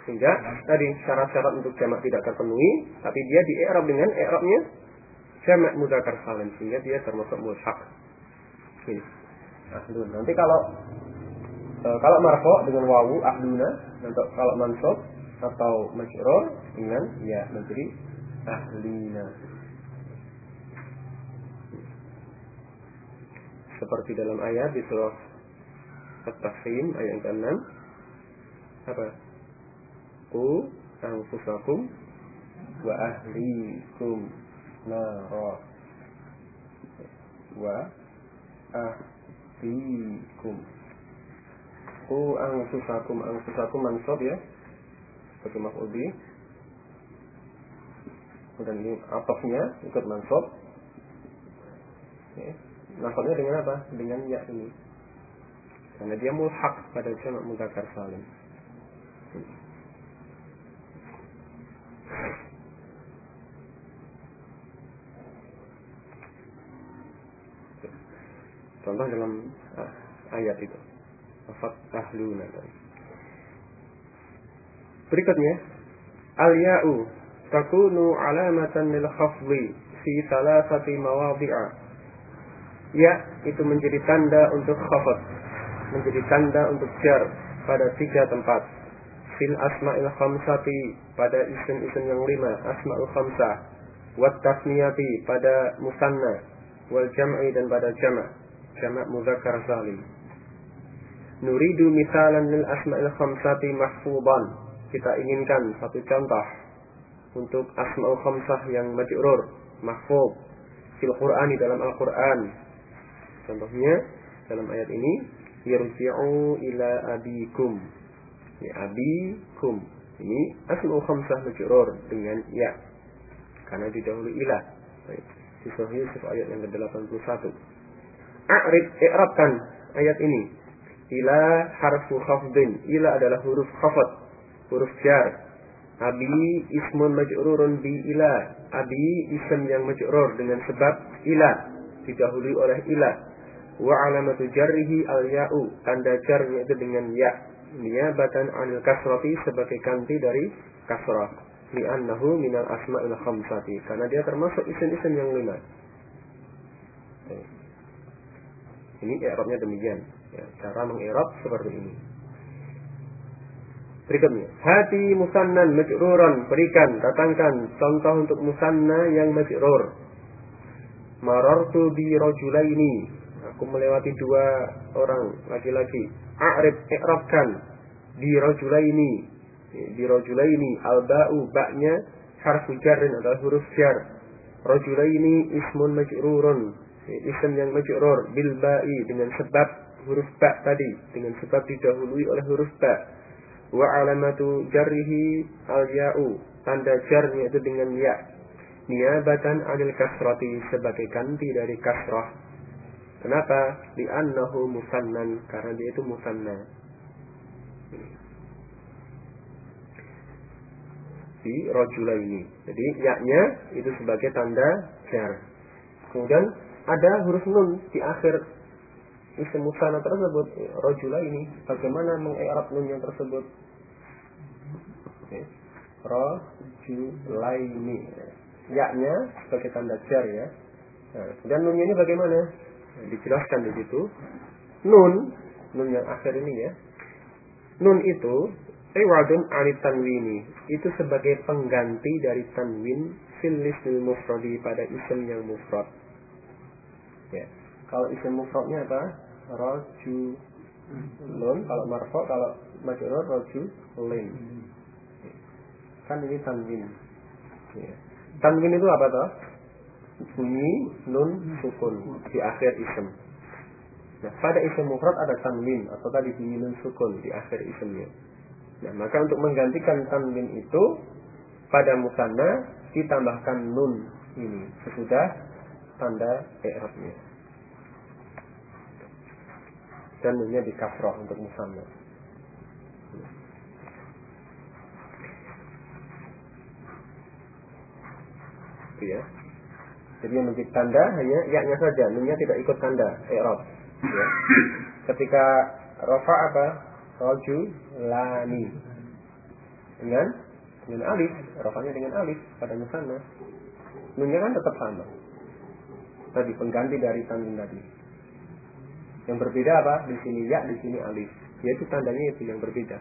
Sehingga tadi syarat-syarat untuk jamak tidak terpenuhi tapi dia di i'rab dengan i'rabnya jamak mudzakkar salim sehingga dia termasuk mulhaq ini ahlun nanti kalau e, kalau marfo dengan wawu ahluna untuk kalau mansub atau majrur dengan ya menjadi ahlina seperti dalam ayat di surah At-Tahrim ayat ke-6 apa? Ku anfusakum wa ahlikum nara. Wa ahlikum. Ku anfusakum anfusakum mansab ya. Seperti maf'ul dan ini atofnya ikut mansab ya. Nasabnya dengan apa? Dengan ya ini. Karena dia mulhak pada jamak mudzakkar salim. Contoh dalam uh, ayat itu. Afat tahluna. Berikutnya, al-ya'u takunu alamatan lil khafdi fi salasati mawadhi'a ya itu menjadi tanda untuk khafat menjadi tanda untuk jar pada tiga tempat. Fil asma'il khamsati pada isim-isim yang lima asma'ul khamsah. Wat tasniyati pada musanna. Wal jam'i dan pada jama' jama' mudzakkar salim nuridu misalan lil asma'il khamsati mahfuban kita inginkan satu contoh untuk asma'ul khamsah yang majrur mahfub fil Qur'ani dalam Al-Qur'an Contohnya dalam ayat ini yarji'u ila abikum. Ya abikum. Ini asma'u khamsah majrur dengan ya. Karena didahului ila. Baik. Di surah Yusuf ayat yang ke-81. A'rid i'rabkan ayat ini. Ila harfu khafdin. Ila adalah huruf khafad. Huruf jar. Abi ismun majrurun bi ila. Abi ism yang majrur dengan sebab ila. Didahului oleh ila wa alamatu jarrihi al ya'u tanda jarnya itu dengan ya. Niyabatan anil kasrati sebagai ganti dari kasrah. Li'annahu minal asma'il khamsati. Karena dia termasuk isim-isim yang lima. Ini i'rabnya demikian. Ya, cara meng'irab seperti ini. Berikutnya, hati musannan majruran, berikan, datangkan contoh untuk musanna yang majrur. Marartu bi rajulaini, aku melewati dua orang laki-laki. A'rib i'rabkan di rajulaini. Di rajulaini al-ba'u ba'nya harfu jarrin adalah huruf jar. Rajulaini ismun majrurun. Ism yang majrur bil ba'i dengan sebab huruf ba tadi dengan sebab didahului oleh huruf ba. Wa alamatu jarrihi al-ya'u. Tanda jarnya itu dengan ya. niabatan anil kasrati sebagai ganti dari kasrah. Kenapa? Li'annahu musannan karena dia itu musanna. Di rojula ini. Jadi yaknya itu sebagai tanda jar. Kemudian ada huruf nun di akhir isim musanna tersebut rojula ini. Bagaimana mengi'rab nun yang tersebut? Rojulaini yaknya sebagai tanda jar ya. Nah, dan nunnya ini bagaimana? Dijelaskan di situ. Nun, nun yang akhir ini ya. Nun itu Iwadun ali tanwini itu sebagai pengganti dari tanwin fil lismil mufradi pada isim yang mufrad. Ya. Kalau isim mufradnya apa? Rajulun. Kalau marfo, kalau majrur rajulin. Kan ini tanwin. Ya. Tanwin itu apa toh? Bunyi nun sukun di akhir isim. Nah, pada isim mufrad ada tanwin atau tadi bunyi nun sukun di akhir isimnya. Nah, maka untuk menggantikan tanwin itu pada musanna ditambahkan nun ini sesudah tanda i'rabnya. Dan nunnya di kasroh untuk musanna. Itu ya. Jadi yang menjadi tanda hanya yaknya saja, nunnya tidak ikut tanda i'rab. Ya. Ketika rafa apa? Roju lani dengan dengan alif, rafanya dengan alif pada musanna. Nunnya kan tetap sama. Tadi pengganti dari tanwin tadi. Yang berbeda apa? Di sini ya, di sini alif. Yaitu tandanya itu yang berbeda.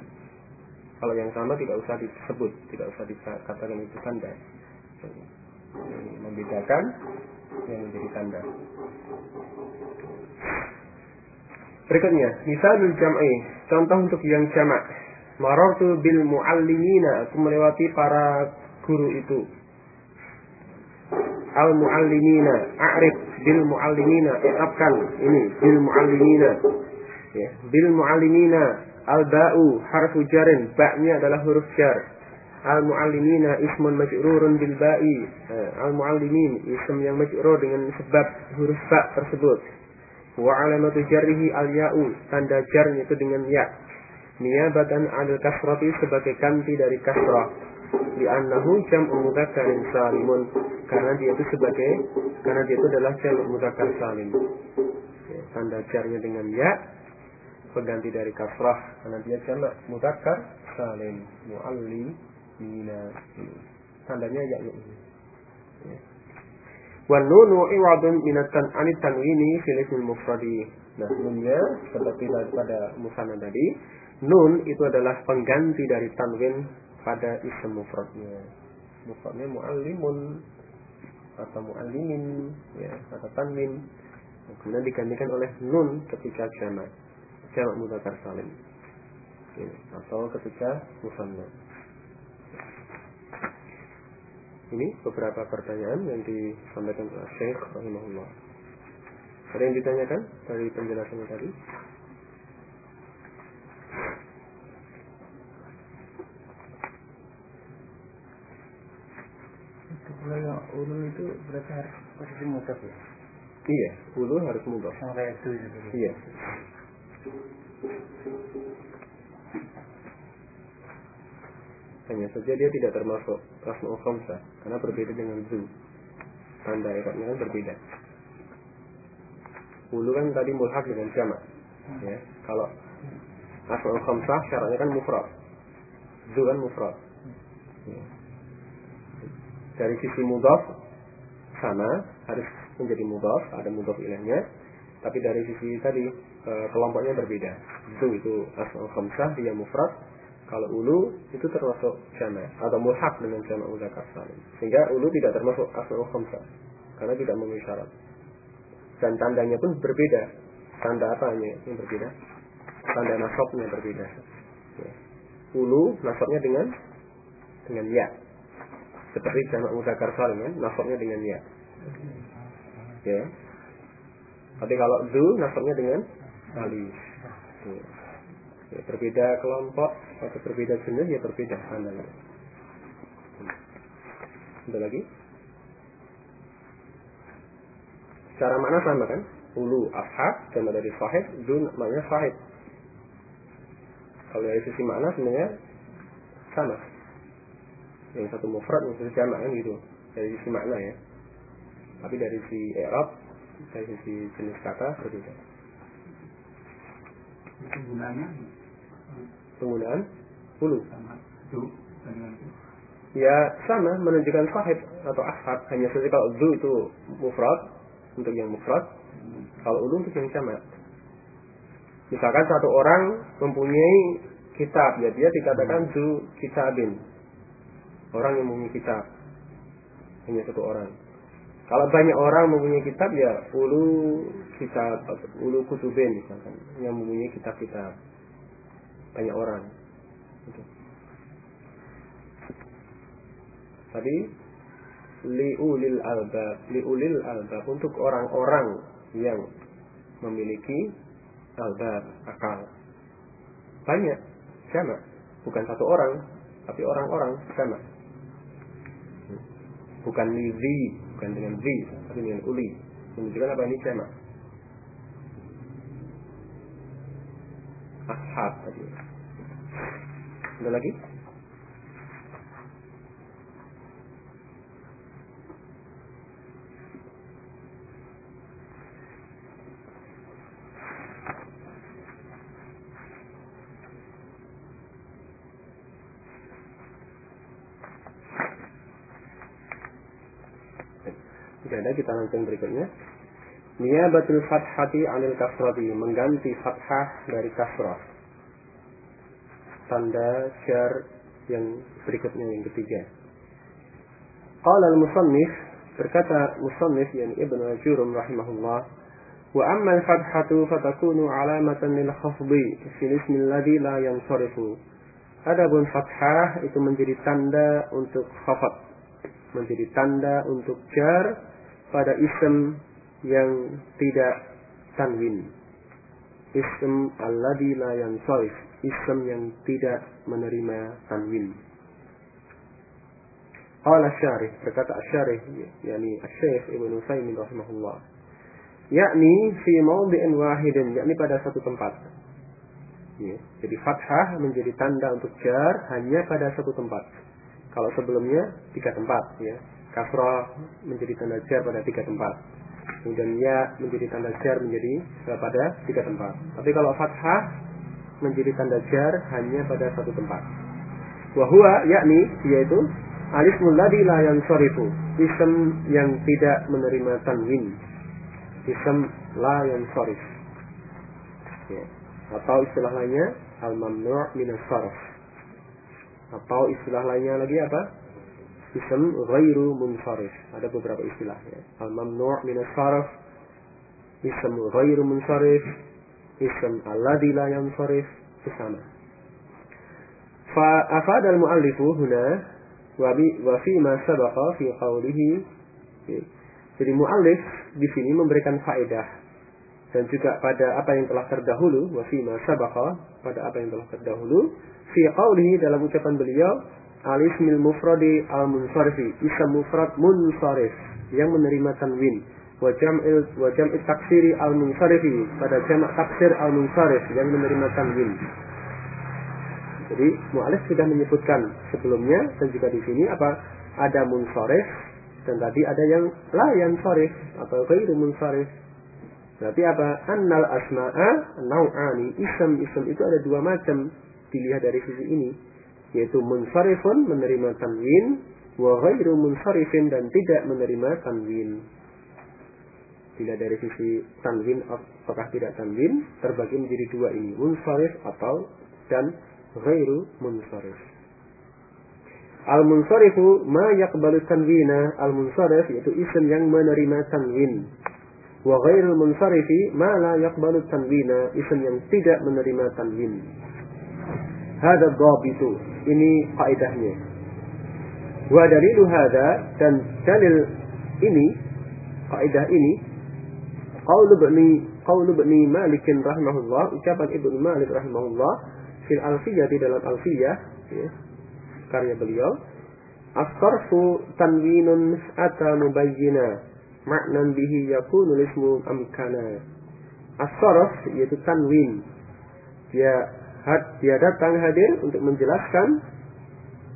Kalau yang sama tidak usah disebut, tidak usah dikatakan itu tanda membedakan yang menjadi tanda. Berikutnya, misalul jam'i, contoh untuk yang jamak. Marartu bil muallimina, aku melewati para guru itu. Al muallimina, a'rif bil muallimina, etapkan ini bil muallimina. Ya, bil muallimina, al ba'u harfu jarin, ba'nya adalah huruf jar Al-muallimina ismun majrurun bil ba'i. Eh, al-muallimin ism yang majrur dengan sebab huruf ba tersebut. Wa alamatu jarrihi al-ya'u. Tanda jarnya itu dengan ya. Niyabatan al kasrati sebagai ganti dari kasrah. Li'annahu jam'u mudzakkarin salimun. Karena dia itu sebagai karena dia itu adalah jam'u mudzakkar salim. Ya, tanda jarnya dengan ya pengganti dari kasrah karena dia jamak mudzakkar salim muallim Mina. Tandanya ya ini. Ya. Wan nunu iwadun minatan anit tanwini fil mufradi. Nah, nunnya seperti pada musanna tadi, nun itu adalah pengganti dari tanwin pada isim mufradnya. Mufradnya muallimun atau muallimin ya atau tanwin. Kemudian digantikan oleh nun ketika jamak. Jamak mudzakkar salim. Ya, atau ketika musanna. Ini beberapa pertanyaan yang disampaikan oleh Syekh rahimahullah. Ada yang ditanyakan dari penjelasan tadi? Kalau yang ulu itu berarti harus posisi mudaf ya? Iya, ulu harus mudaf. Sama kayak itu. Gitu. Iya. Hanya saja dia tidak termasuk asma'ul khamsah karena berbeda dengan zu. Tanda iratnya kan berbeda. Ulu kan tadi mulhak dengan jamak. Ya. Kalau asma'ul khamsah syaratnya kan mufrad. Zu kan mufrad. Ya. Dari sisi mudaf sama harus menjadi mudaf, ada mudaf ilahnya. Tapi dari sisi tadi eh, kelompoknya berbeda. Zu itu asma'ul khamsah dia mufrad, kalau ulu itu termasuk jama atau mulhak dengan jama mudzakkar salim. Sehingga ulu tidak termasuk asmaul khamsa karena tidak memenuhi syarat. Dan tandanya pun berbeda. Tanda apa yang berbeda? Tanda nasabnya berbeda. Ya. Ulu nasabnya dengan dengan ya. Seperti jama mudzakkar salim kan, nasabnya dengan ya. Ya. Tapi kalau du nasabnya dengan alif. Ya. Ya, berbeda kelompok atau berbeda jenis ya berbeda tandanya. Ada lagi? Secara makna sama kan? Ulu ashab sama dari sahib, dun maknanya sahib. Kalau dari sisi makna sebenarnya sama. Yang satu mufrad, yang satu jamak kan gitu. Dari sisi makna ya. Tapi dari sisi Arab, dari sisi jenis kata berbeda. Penggunaannya Penggunaan ulu. sama itu dengan itu. Ya sama menunjukkan sahib atau ashab. Hanya saja kalau du itu mufrad untuk yang mufrad, kalau ulu untuk yang jamak. Misalkan satu orang mempunyai kitab, ya dia dikatakan du kitabin. Orang yang mempunyai kitab. Hanya satu orang. Kalau banyak orang mempunyai kitab ya ulu kitab, atau ulu kutubin misalkan. Yang mempunyai kitab-kitab. Banyak orang. Gitu. Tadi liulil albab, liulil albab untuk orang-orang yang memiliki albab akal. Banyak, sama. Bukan satu orang, tapi orang-orang sama. Bukan lizi, bukan dengan zi, tapi dengan uli. Menunjukkan apa ini sama. Ashab tadi. Ada lagi? Ada kita langsung berikutnya. Niyabatul fathati anil kasrati mengganti fathah dari kasrah. Tanda jar yang berikutnya yang ketiga. Qala al-musannif berkata musannif yani Ibnu Jurum rahimahullah wa amma al-fathatu fatakunu alamatan lil khafdi fil ismi alladhi la yansarifu. Adapun fathah itu menjadi tanda untuk khafat, menjadi tanda untuk jar pada ism yang tidak tanwin. Ism alladhi la yansarif, ism yang tidak menerima tanwin. Qala syarih, berkata syarih, yakni Syekh Ibnu Saimin rahimahullah. Yakni fi mawdi'in wahidin, yakni pada satu tempat. Ya, jadi fathah menjadi tanda untuk jar hanya pada satu tempat. Kalau sebelumnya tiga tempat, ya. Kasrah menjadi tanda jar pada tiga tempat. Kemudian ya menjadi tanda jar menjadi pada tiga tempat. Tapi kalau fathah menjadi tanda jar hanya pada satu tempat. Wahua yakni yaitu alismul ladhi la yansarifu. Ism yang tidak menerima tanwin. Ism la yansarif. Ya. Atau istilah lainnya al-mamnu' min sarf Atau istilah lainnya lagi apa? Ism ghairu munsarif. Ada beberapa istilah ya. Al-mamnu' min sarf Ism ghairu munsarif. Ism alladhi la yansarif sama. Fa afad al-muallifu huna wa bi wa fi ma sabaqa fi qawlihi. Jadi muallif di sini memberikan faedah dan juga pada apa yang telah terdahulu wa fi ma sabaqa pada apa yang telah terdahulu fi qawlihi dalam ucapan beliau alismil mufradi al munsharifi isam mufrad munsharif yang menerima tanwin wa jam'il wa jam'it taksiri al munsarifi pada jamak taksir al munsarif yang menerima tanwin jadi mu'alif sudah menyebutkan sebelumnya dan juga di sini apa ada munsarif dan tadi ada yang la yansarif atau ghairu munsarif Berarti apa? Annal asma'a nau'ani. Ism-ism itu ada dua macam. Dilihat dari sisi ini. Yaitu munsarifun menerima tanwin. Wa ghairu munsarifin dan tidak menerima tanwin. Dilihat dari sisi tanwin apakah tidak tanwin. Terbagi menjadi dua ini. Munsarif atau dan ghairu munsarif. Al-munsarifu ma yakbalu tanwina. Al-munsarif yaitu ism yang menerima tanwin wa ghairul munsarifi ma la yaqbalu tanwina isim yang tidak menerima tanwin hada dhabitu ini kaidahnya wa dalilu hada dan dalil ini kaidah ini qaul ibni qaul ibni Malik rahimahullah ucapan Ibnu Malik rahimahullah fil alfiyah di dalam alfiyah ya, karya beliau as-sarfu tanwinun ata mubayyina maknan bihi yakunu ismu amkana. As-sarf yaitu tanwin. Dia had, dia datang hadir untuk menjelaskan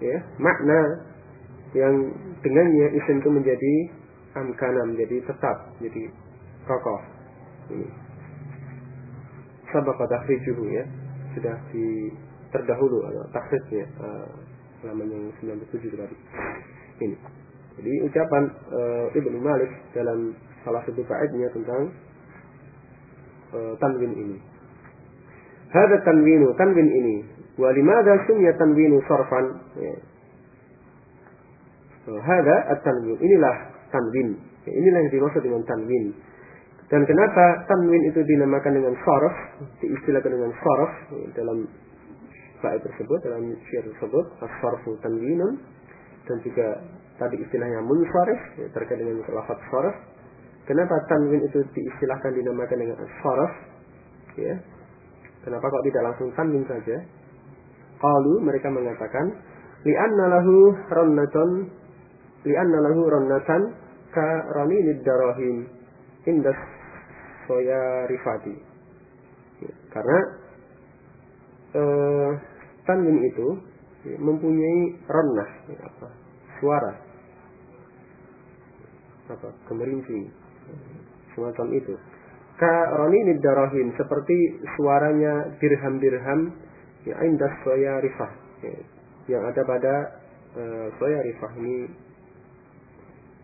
ya, makna yang dengannya isim itu menjadi amkana, menjadi tetap, jadi kokoh. Ini. Sabaka takhrijuhu ya. Sudah di terdahulu atau takhrijnya uh, halaman yang 97 tadi. Ini. Jadi ucapan uh, Ibnu Malik dalam salah satu kaidnya tentang uh, tanwin ini. Hada tanwinu, tanwin ini. Wa limadha sumya tanwinu sarfan? Ya. Hada at-tanwin. Inilah tanwin. Ya, inilah yang dimaksud dengan tanwin. Dan kenapa tanwin itu dinamakan dengan sarf, diistilahkan dengan ya, dalam bait tersebut dalam syair tersebut as-sarfu tanwinun dan juga tadi istilahnya munsharif ya, terkait dengan lafaz sarf. Kenapa tanwin itu diistilahkan dinamakan dengan as-sarf? Ya. Kenapa kok tidak langsung tanwin saja? Qalu mereka mengatakan li'anna lahu rannatan li'anna lahu rannatan ka raninid darahim indas soya rifati. Karena eh, tanwin itu ya, mempunyai ya, apa, suara. Apa gemerincing semacam itu. Ka raninid darahim seperti suaranya dirham-dirham ya indas soya rifah. Ya, yang ada pada uh, soya rifah ini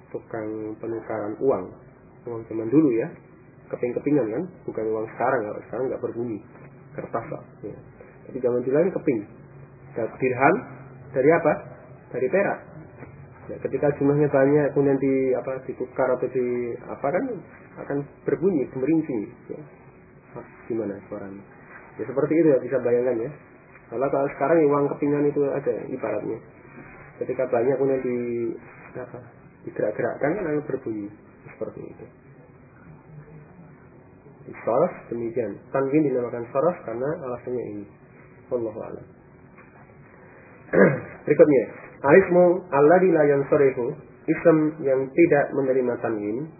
tukang penukaran uang. Uang zaman dulu ya keping-kepingan kan? Bukan uang sekarang kalau sekarang nggak berbunyi. Kertas lah ya. tapi zaman dulu kan keping. Dan dirham dari apa? Dari perak. Ya, ketika jumlahnya banyak kemudian di apa ditukar atau di apa kan akan berbunyi gemerincing ya. gimana suaranya? Ya seperti itu ya bisa bayangkan ya. Kalau kalau sekarang ya, uang kepingan itu ada ibaratnya. Ketika banyak kemudian di apa digerak-gerakkan kan akan berbunyi. Seperti itu Sorof demikian. Tanwin dinamakan sorof karena alasannya ini. Allah a'lam. Berikutnya, alismu alladhi la yansarifu, ism yang tidak menerima tanwin,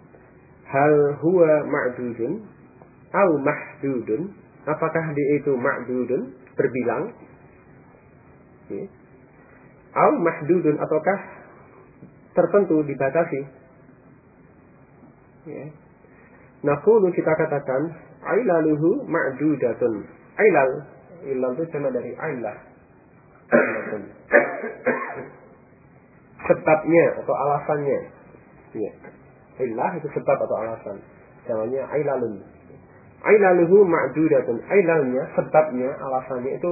hal huwa ma'dudun au mahdudun, apakah dia itu ma'dudun, berbilang, ya. au mahdudun ataukah tertentu dibatasi, ya. Nakulu kita katakan ailaluhu ma'dudatun. Ailal, ilal itu sama dari ailah. Sebabnya atau alasannya. Ya. Ilah itu sebab atau alasan. Namanya ailalun. Ailaluhu ma'dudatun. Ailalnya, sebabnya, alasannya itu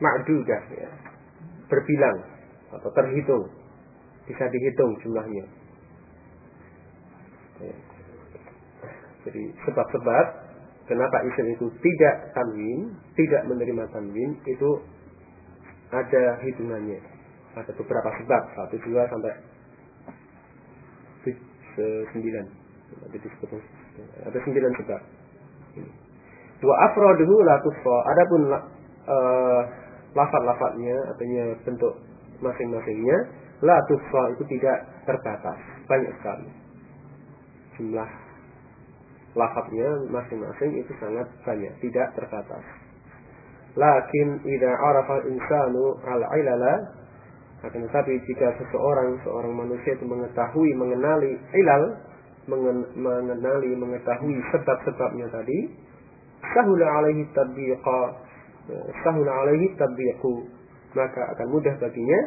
ma'dudah. Ya. Berbilang atau terhitung. Bisa dihitung jumlahnya. Ya. Jadi sebab-sebab kenapa isim itu tidak tanwin, tidak menerima tanwin itu ada hitungannya. Ada beberapa sebab, satu dua sampai sembilan. Ada sembilan sebab. Wa afroduhu la tusfa. Adapun uh, lafat-lafatnya, artinya bentuk masing-masingnya, la itu tidak terbatas, banyak sekali. Jumlah lafadznya masing-masing itu sangat banyak, tidak terbatas. Lakin idza arafa insanu al-ilala akan tetapi jika seseorang seorang manusia itu mengetahui mengenali ilal mengenali mengetahui sebab-sebabnya tadi sahula alaihi tabiqa sahula alaihi tabiqu maka akan mudah baginya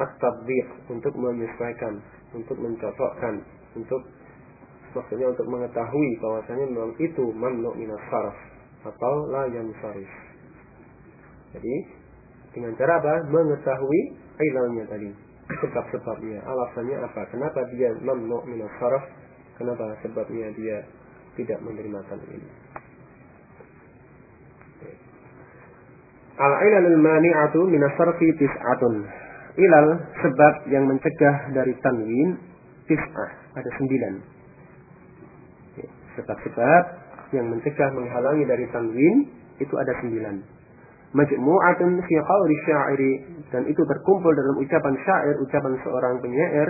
at-tabiq untuk menyesuaikan untuk mencocokkan untuk maksudnya untuk mengetahui bahwasanya memang itu mamnu minas sarf atau la yansarif. Jadi dengan cara apa? Mengetahui ilalnya tadi, sebab-sebabnya, alasannya apa? Kenapa dia mamnu minas sarf? Kenapa sebabnya dia tidak menerima tanwin? Al-ilalul mani'atu minas sarfi tis'atun. Ilal sebab yang mencegah dari tanwin tis'ah. Ada sembilan sebab-sebab yang mencegah menghalangi dari tanwin itu ada sembilan. Majmu'atun fi qawli syairi dan itu terkumpul dalam ucapan syair, ucapan seorang penyair.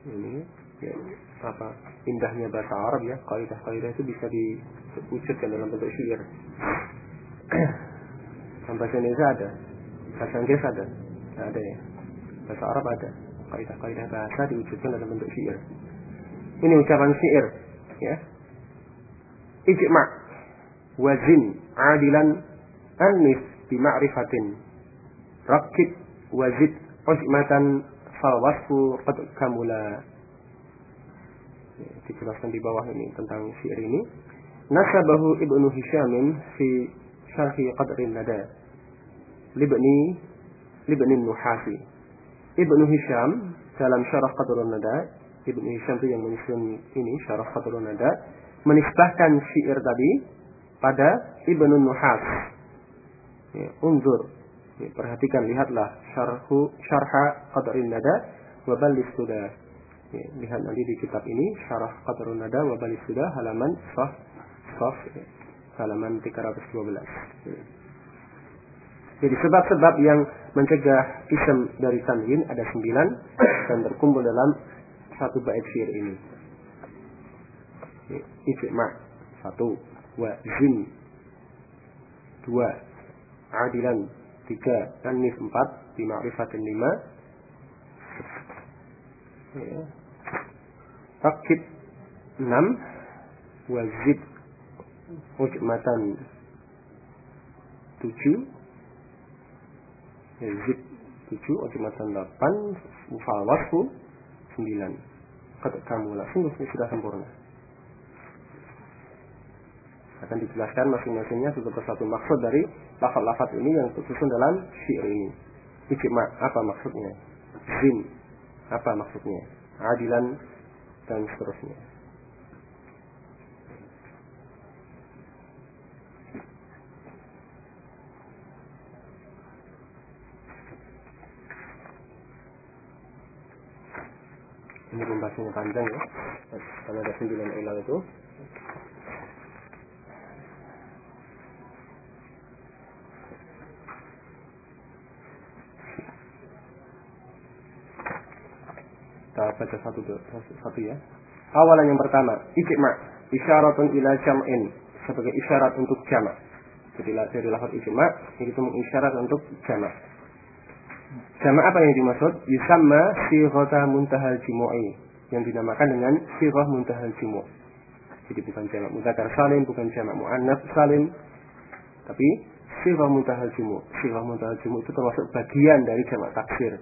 Ini ya, apa indahnya bahasa Arab ya kaidah-kaidah itu bisa diwujudkan dalam bentuk syair bahasa Indonesia ada bahasa Inggris ada Tidak ada ya bahasa Arab ada kaidah-kaidah bahasa diwujudkan dalam bentuk syair ini ucapan syair ya. Ijma wazin adilan anis bima'rifatin rakib wazid ujmatan fal wasfu qad kamula. Dijelaskan di bawah ini tentang syair ini. Nasabahu ibnu Hisyamin fi syarhi qadrin nada. Libni libni nuhasi ibnu Hisyam dalam syarah qadrun nada ibnu Hisyam itu yang menyusun ini syarah qadrun nada menisbahkan syair tadi pada ibnu Nuhas. Ya, unzur. Ya, perhatikan lihatlah syarhu syarha qadrin nada wa balis sudah. Ya, lihat nanti di kitab ini syarah qadrun nada wa balis sudah halaman saf saf ya, halaman 312 ya. Jadi sebab-sebab yang mencegah ism dari tanwin ada sembilan dan terkumpul dalam satu bait syair ini. Ijma satu, wa zin dua, adilan tiga, tanis empat, bima'rifatin lima, ya. Enam, wazid ujmatan tujuh, zid tujuh, ujmatan delapan, mufawasku sembilan. Kata kamu lah, sungguh sudah sempurna akan dijelaskan masing-masingnya sebagai satu maksud dari lafaz-lafaz ini yang tersusun dalam syair ini. Ijma apa maksudnya? Zin apa maksudnya? Adilan dan seterusnya. Ini pembahasannya panjang ya. Karena ada sembilan ilah itu. Kita baca satu satu ya. Awalan yang pertama, ijma, isyaratun ila jam'in sebagai isyarat untuk jamak. Jadi dari lafaz ijma itu mengisyarat untuk jamak. Jamak apa yang dimaksud? Yusamma sighata muntahal jumu'i yang dinamakan dengan sighah muntahal jumu'. Jadi bukan jamak mudzakkar salim, bukan jamak muannats salim, tapi sighah muntahal jumu'. Sighah muntahal jumu' itu termasuk bagian dari jamak taksir.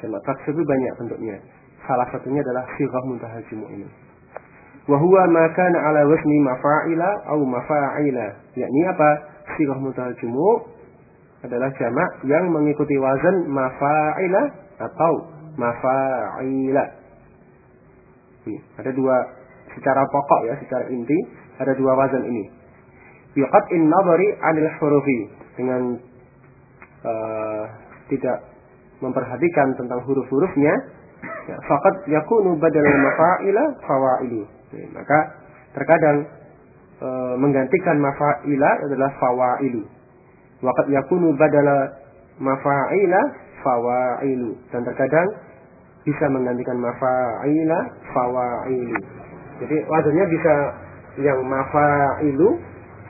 Jamak taksir itu banyak bentuknya. Salah satunya adalah sighah muntahal jumu' ini. Wa huwa ma kana ala wasni mafa'ila au mafa'ila. Yakni apa? Sighah muntahal jumu' adalah jamak yang mengikuti wazan mafa'ila atau mafa'ila. Ada dua secara pokok ya, secara inti ada dua wazan ini. Yuqat in nadari 'anil hurufi dengan uh, tidak memperhatikan tentang huruf-hurufnya ya, fakat yakunu badal mafa'ila fawailu. Maka terkadang e, menggantikan mafa'ila adalah fawailu. Waqad yakunu badala mafa'ila fawailu dan terkadang bisa menggantikan mafa'ila fawailu. Jadi wazannya bisa yang mafailu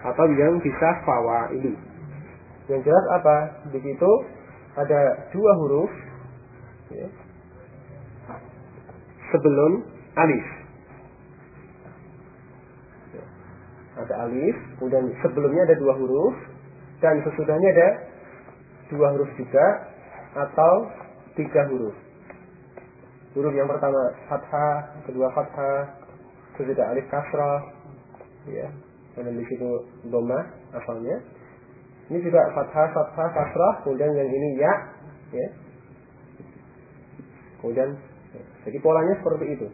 atau yang bisa fawailu. Yang jelas apa? Di situ ada dua huruf ya, sebelum alif. Ada alif, kemudian sebelumnya ada dua huruf, dan sesudahnya ada dua huruf juga, atau tiga huruf. Huruf yang pertama fathah, kedua fathah, ketiga alif kasrah, ya, dan di situ doma asalnya. Ini juga fathah, fathah, kasrah, kemudian yang ini ya, ya. Kemudian jadi polanya seperti itu.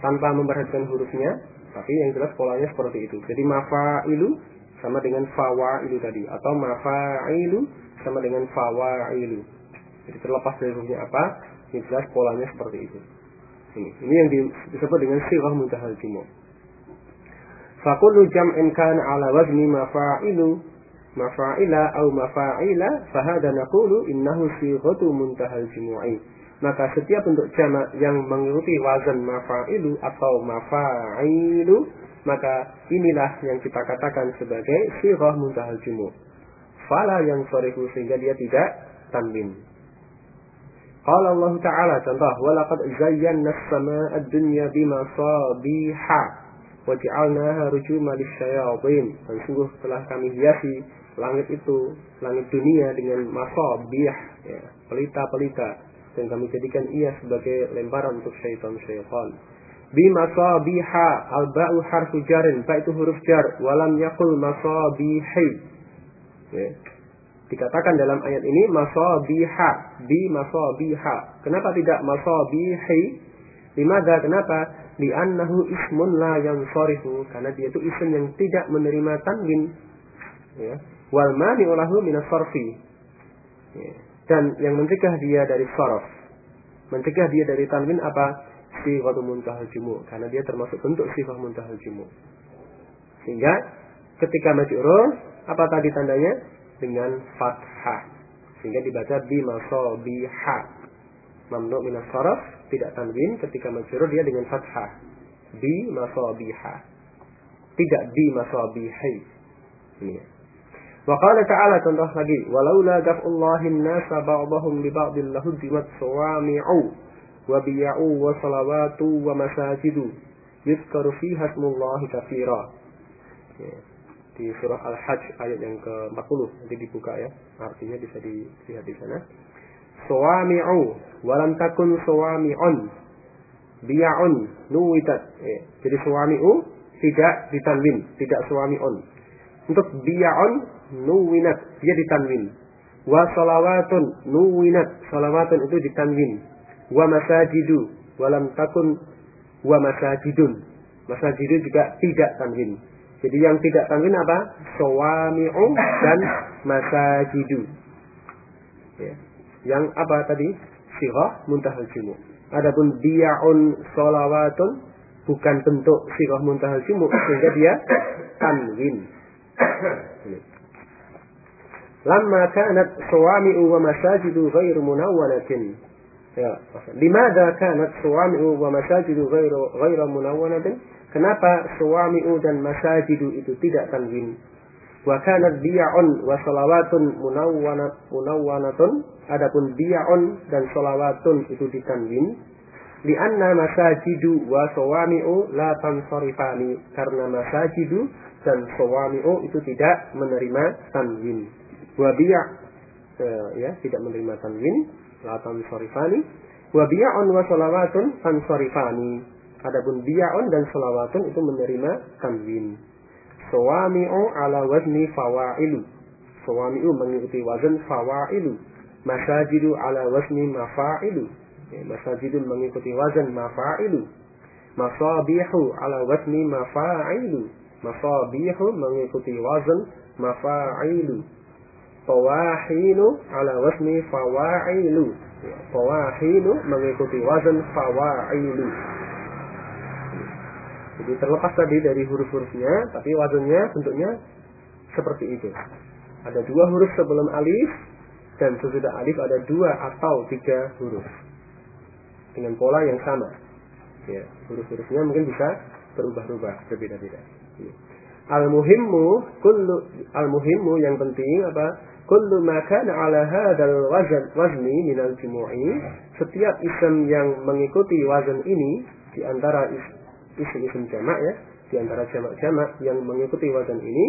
Tanpa memperhatikan hurufnya, tapi yang jelas polanya seperti itu. Jadi mafailu sama dengan fawailu tadi atau mafailu sama dengan fawailu. Jadi terlepas dari hurufnya apa, jelas polanya seperti itu. Ini, ini yang disebut dengan sirah muntahal jumu. Fakulu jam'in kana ala wazni mafailu mafa'ila atau mafa'ila fahada naqulu innahu sighatu muntahal jumu'i maka setiap bentuk jamak yang mengikuti wazan mafa'ilu atau mafa'ilu maka inilah yang kita katakan sebagai sirah muntahal jumu. Fala yang sorifu sehingga dia tidak tanwin. Qala Allah Ta'ala contoh walaqad zayyana as-samaa'a ad-dunya bimasabiha wa ja'alnaha rujuma lisyayatin. Dan sungguh telah kami hiasi langit itu, langit dunia dengan masabih, ya, pelita-pelita dan kami jadikan ia sebagai lemparan untuk syaitan-syaitan. Bimasabiha al-ba'u harfu jarin, ba itu huruf jar, walam yakul masabihi. Ya. Dikatakan dalam ayat ini masabiha, bi masabiha. Kenapa tidak masabihi? Limada kenapa? Li'annahu ismun la yang sorifu. Karena dia itu isim yang tidak menerima tanwin. Ya. Wal mani'ulahu minas sorfi. Ya dan yang mencegah dia dari sorof. Mencegah dia dari tanwin apa? Sifat muntahal jumu. Karena dia termasuk bentuk sifat muntahal jumu. Sehingga ketika majurur, apa tadi tandanya? Dengan fathah. Sehingga dibaca biha. Mamnu minas sorof, tidak tanwin. Ketika majurur dia dengan fathah. Biha. Tidak bimasabihai. Ini. Wa qala ta'ala contoh lagi, walaula daf'ullahi an-nasa ba'dahum li ba'dil lahuddimat sawami'u salawatu wa masajidu yuzkaru fiha ismullahi katsira. Ya. Di surah Al-Hajj ayat yang ke-40 nanti dibuka ya. Artinya bisa dilihat di sana. Sawami'u walam takun sawami'un biya'un nuwitat. Jadi sawami'u tidak ditanwin, tidak sawami'un. Untuk biya'un nuwinat dia ditanwin wa salawatun nuwinat salawatun itu ditanwin wa masajidu walam takun wa masajidun. Masajidu juga tidak tanwin jadi yang tidak tanwin apa? Sawami'u dan masajidu. Ya. yang apa tadi? Sirah muntahal jumu adapun bi'un salawatun bukan bentuk sirah muntahal jumu sehingga dia tanwin Lama kanat suami'u wa masajidu ghairu munawwanatin. Ya, limada kanat suami'u wa masajidu ghairu ghairu munawwanatin? Kenapa suami'u dan masajidu itu tidak tanwin? Wa kanat biya'un wa salawatun munawwanat munawwanatun. Adapun biya'un dan salawatun itu ditanwin. Lianna masajidu wa suami'u la tansarifani. Karena masajidu dan suami'u itu tidak menerima tanwin wa biya' uh, ya tidak menerima tanwin la tansarifani wa biya'un wa salawatun tansarifani adapun biya'un dan salawatun itu menerima tanwin. Sawami'u ala wazni fawailu. Sawami'u mengikuti wazan fawailu. Masajidu ala wazni mafailu. Ya, masajidun mengikuti wazan mafailu. Masabihu ala wazni mafailu. Masabihu mengikuti wazan mafailu Fawahinu ala wasmi fawa'ilu. Fawahinu mengikuti wazan fawa'ilu. Jadi terlepas tadi dari huruf-hurufnya, tapi wazannya bentuknya seperti itu. Ada dua huruf sebelum alif, dan sesudah alif ada dua atau tiga huruf. Dengan pola yang sama. Ya, huruf-hurufnya mungkin bisa berubah-ubah, berbeda-beda. Al-muhimmu, kullu al-muhimmu yang penting apa? kullu ma kana ala hadzal wazn wazni min al jumu'i. Setiap isim yang mengikuti wazan ini di antara isim-isim jamak ya di antara jamak-jamak yang mengikuti wazan ini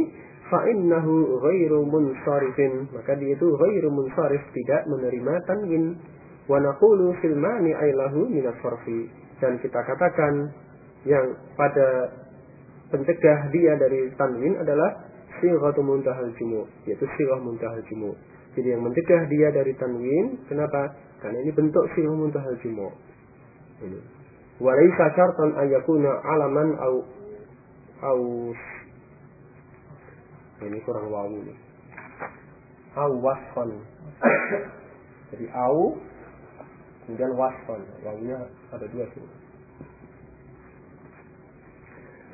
fa innahu ghairu munsarifin. Maka dia itu ghairu munsarif tidak menerima tanwin. Wa naqulu fil mani'i lahu min dan kita katakan yang pada pencegah dia dari tanwin adalah sighatu muntahal jumu, yaitu sighah muntahal jumu. Jadi yang mencegah dia dari tanwin, kenapa? Karena ini bentuk sighah muntahal jumu. Ini. Walaysa syartan ayakuna alaman au au ini kurang wawu nih. Au wasfan. Jadi au kemudian wasfan. Wawunya ada dua sini.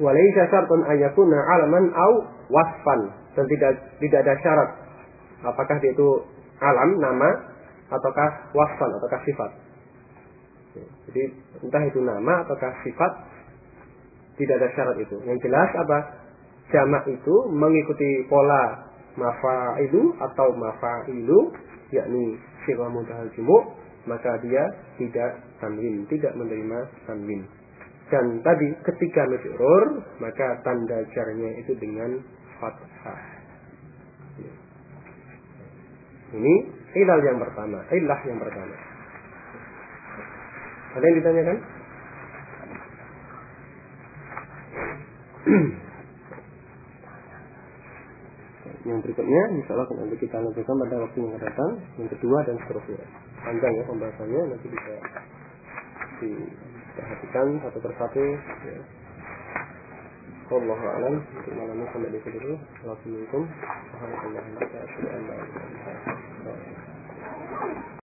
Walaysa syartan ayakuna alaman au wasfan dan tidak tidak ada syarat apakah dia itu alam nama ataukah wasfan ataukah sifat Jadi entah itu nama ataukah sifat tidak ada syarat itu. Yang jelas apa? Jamak itu mengikuti pola mafailu atau mafailu yakni sifat mudahal jumuk maka dia tidak tanwin, tidak menerima tanwin. Dan tadi ketika majrur maka tanda jarnya itu dengan fathah. Ini ilal yang pertama, ilah yang pertama. Ada yang ditanyakan? yang berikutnya insya Allah nanti kita lanjutkan pada waktu yang akan datang yang kedua dan seterusnya panjang ya pembahasannya nanti bisa perhatikan satu persatu ya. Allah alam malam ini sampai di sini dulu. Wassalamu'alaikum. warahmatullahi wabarakatuh.